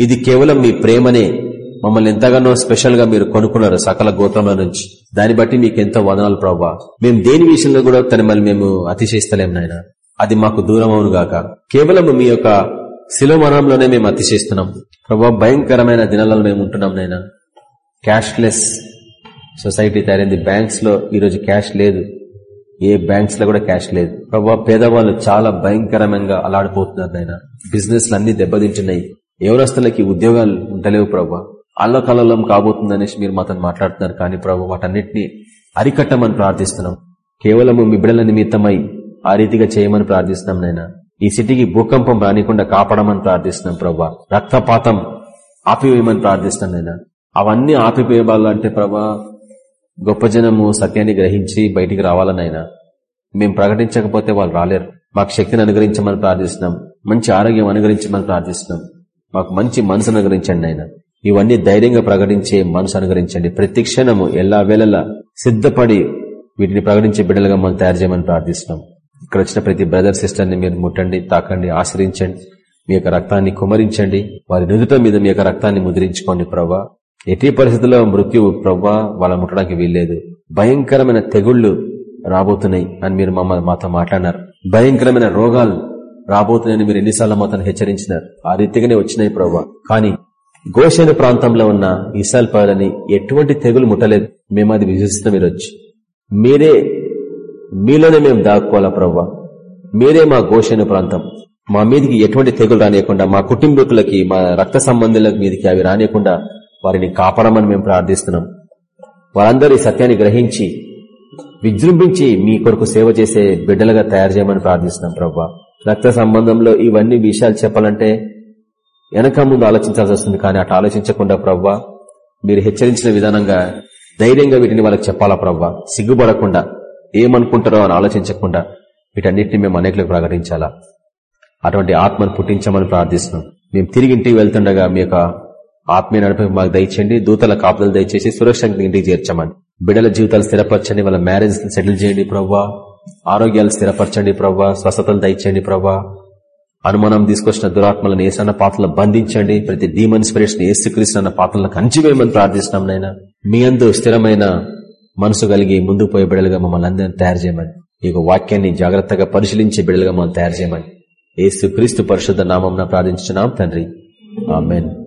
ఇది కేవలం మీ ప్రేమనే మమ్మల్ని ఎంతగానో స్పెషల్గా మీరు కొనుక్కున్నారు సకల గోత్రంలో నుంచి. దాన్ని బట్టి మీకు ఎంతో వదనాలు ప్రభావ మేము దేని విషయంలో కూడా తన మళ్ళీ మేము అతిశయిస్తలేం నాయన. అది మాకు దూరం అవును గాక. కేవలం మీ యొక్క శిలోమనంలోనే మేము అతిశయిస్తున్నాం. ప్రభావ భయంకరమైన దినాలలో మేము ఉంటున్నాం నైనా క్యాష్లెస్ సొసైటీ తయారైంది. బ్యాంక్స్లో ఈరోజు క్యాష్ లేదు. ఏ బ్యాంక్స్లో కూడా క్యాష్ లేదు. ప్రభావ పేదవాళ్ళు చాలా భయంకరంగా అలాడిపోతున్నారు నాయన. బిజినెస్లు అన్ని దెబ్బతింటున్నాయి. ఎవరస్తులకి ఉద్యోగాలు ఉండలేవు ప్రభా. అల్లకల్లం కాబోతుందనేసి మీరు మాతో మాట్లాడుతున్నారు. కానీ ప్రభు వాటన్నిటిని అరికట్టమని ప్రార్థిస్తున్నాం. కేవలము మీ బిడ్డల నిమిత్తమై ఆ రీతిగా చేయమని ప్రార్థిస్తున్నాం నైనా ఈ సిటీకి భూకంపం రానికుండా కాపాడమని ప్రార్థిస్తున్నాం ప్రభా రక్తపాతం ఆపివేయమని ప్రార్థిస్తున్నాం నేను అవన్నీ ఆపివేయబాలంటే ప్రభా గొప్ప జనము సత్యాన్ని గ్రహించి బయటికి రావాలనైనా మేము ప్రకటించకపోతే వాళ్ళు రాలేరు. మాకు శక్తిని అనుగ్రహించమని ప్రార్థిస్తున్నాం. మంచి ఆరోగ్యం అనుగ్రహించమని ప్రార్థిస్తున్నాం. మాకు మంచి మనసు అనుగ్రహించండి ఆయన ఇవన్నీ ధైర్యంగా ప్రకటించే మనసు అనుగ్రహించండి. ప్రతి క్షణము ఎలా వేళలా సిద్ధపడి వీటిని ప్రకటించే బిడ్డలుగా మనం తయారు చేయమని ప్రార్థిస్తున్నాం. ఇక్కడ వచ్చిన ప్రతి బ్రదర్ సిస్టర్ని మీరు ముట్టండి తాకండి ఆశ్రయించండి మీ యొక్క రక్తాన్ని కుమరించండి వారి నుదుట మీద మీ యొక్క రక్తాన్ని ముద్రించుకోండి ప్రవ్వా. ఎట్టి పరిస్థితుల్లో మృత్యు ప్రభా వాళ్ళ ముట్టడానికి వీల్లేదు. భయంకరమైన తెగుళ్ళు రాబోతున్నాయి అని మీరు మమ్మల్ని మాతో మాట్లాడినారు. భయంకరమైన రోగాలు రాబోతున్నాయని మీరు ఎన్నిసార్లు మాత్రం హెచ్చరించినారు. ఆ రీతిగానే వచ్చినాయి ప్రవ్వా. కానీ గోషణ ప్రాంతంలో ఉన్న ఇసాల్ పౌలని ఎటువంటి తెగులు ముట్టలేదు. మేము అది విశ్వసిస్తాం మీరు వచ్చి మీరే మీలోనే మేము దాక్కోవాలా ప్రవ్వా? మీరే మా గోషణ ప్రాంతం. మా మీదికి ఎటువంటి తెగులు రానియకుండా మా కుటుంబీకులకి మా రక్త సంబంధుల మీదకి అవి రానియకుండా వారిని కాపాడమని మేము ప్రార్థిస్తున్నాం. వారందరూ ఈ సత్యాన్ని గ్రహించి విజృంభించి మీ కొరకు సేవ చేసే బిడ్డలుగా తయారు చేయమని ప్రార్థిస్తున్నాం ప్రభా రక్త సంబంధంలో ఇవన్నీ విషయాలు చెప్పాలంటే వెనక ముందు ఆలోచించాల్సి వస్తుంది కానీ అటు ఆలోచించకుండా ప్రవ్వా మీరు హెచ్చరించిన విధానంగా ధైర్యంగా వీటిని వాళ్ళకి చెప్పాలా ప్రవ్వా? సిగ్గుపడకుండా. ఏమనుకుంటారో అని ఆలోచించకుండా వీటన్నిటిని మేము అనేకలకు ప్రకటించాలా? అటువంటి ఆత్మను పుట్టించమని ప్రార్థిస్తున్నాం. మేము తిరిగి ఇంటికి వెళ్తుండగా మీ యొక్క ఆత్మీయ నడిపి మాకు దయచేయండి. దూతల కాపుదలు దయచేసి సురక్షితంగా ఇంటికి చేర్చమని. బిడ్డల జీవితాలు స్థిరపరచండి. వాళ్ళ మ్యారేజ్ సెటిల్ చేయండి ప్రవ్వా. ఆరోగ్యాలు స్థిరపరచండి ప్రవ్వా. స్వస్థతలు దయచేయండి ప్రవ్వా. అనుమానం తీసుకొచ్చిన దురాత్మలను ఏసన్న పాత్రలు బంధించండి. ప్రతి డీమన్ స్పిరిట్స్ ఏసుక్రీస్తున్న పాత్రలకు అంచివేయమని ప్రార్థిస్తున్నాం నైనా మీ అందు స్థిరమైన మనసు కలిగి ముందుకు పోయే బిడలుగా మమ్మల్ని అందరినీ తయారు చేయమని. ఈ వాక్యాన్ని జాగ్రత్తగా పరిశీలించే బిడలుగా మమ్మల్ని తయారు చేయమని. ఏసు క్రీస్తు పరిశుద్ధ నామం ప్రార్థించున్నాం తండ్రి. ఆమెన్.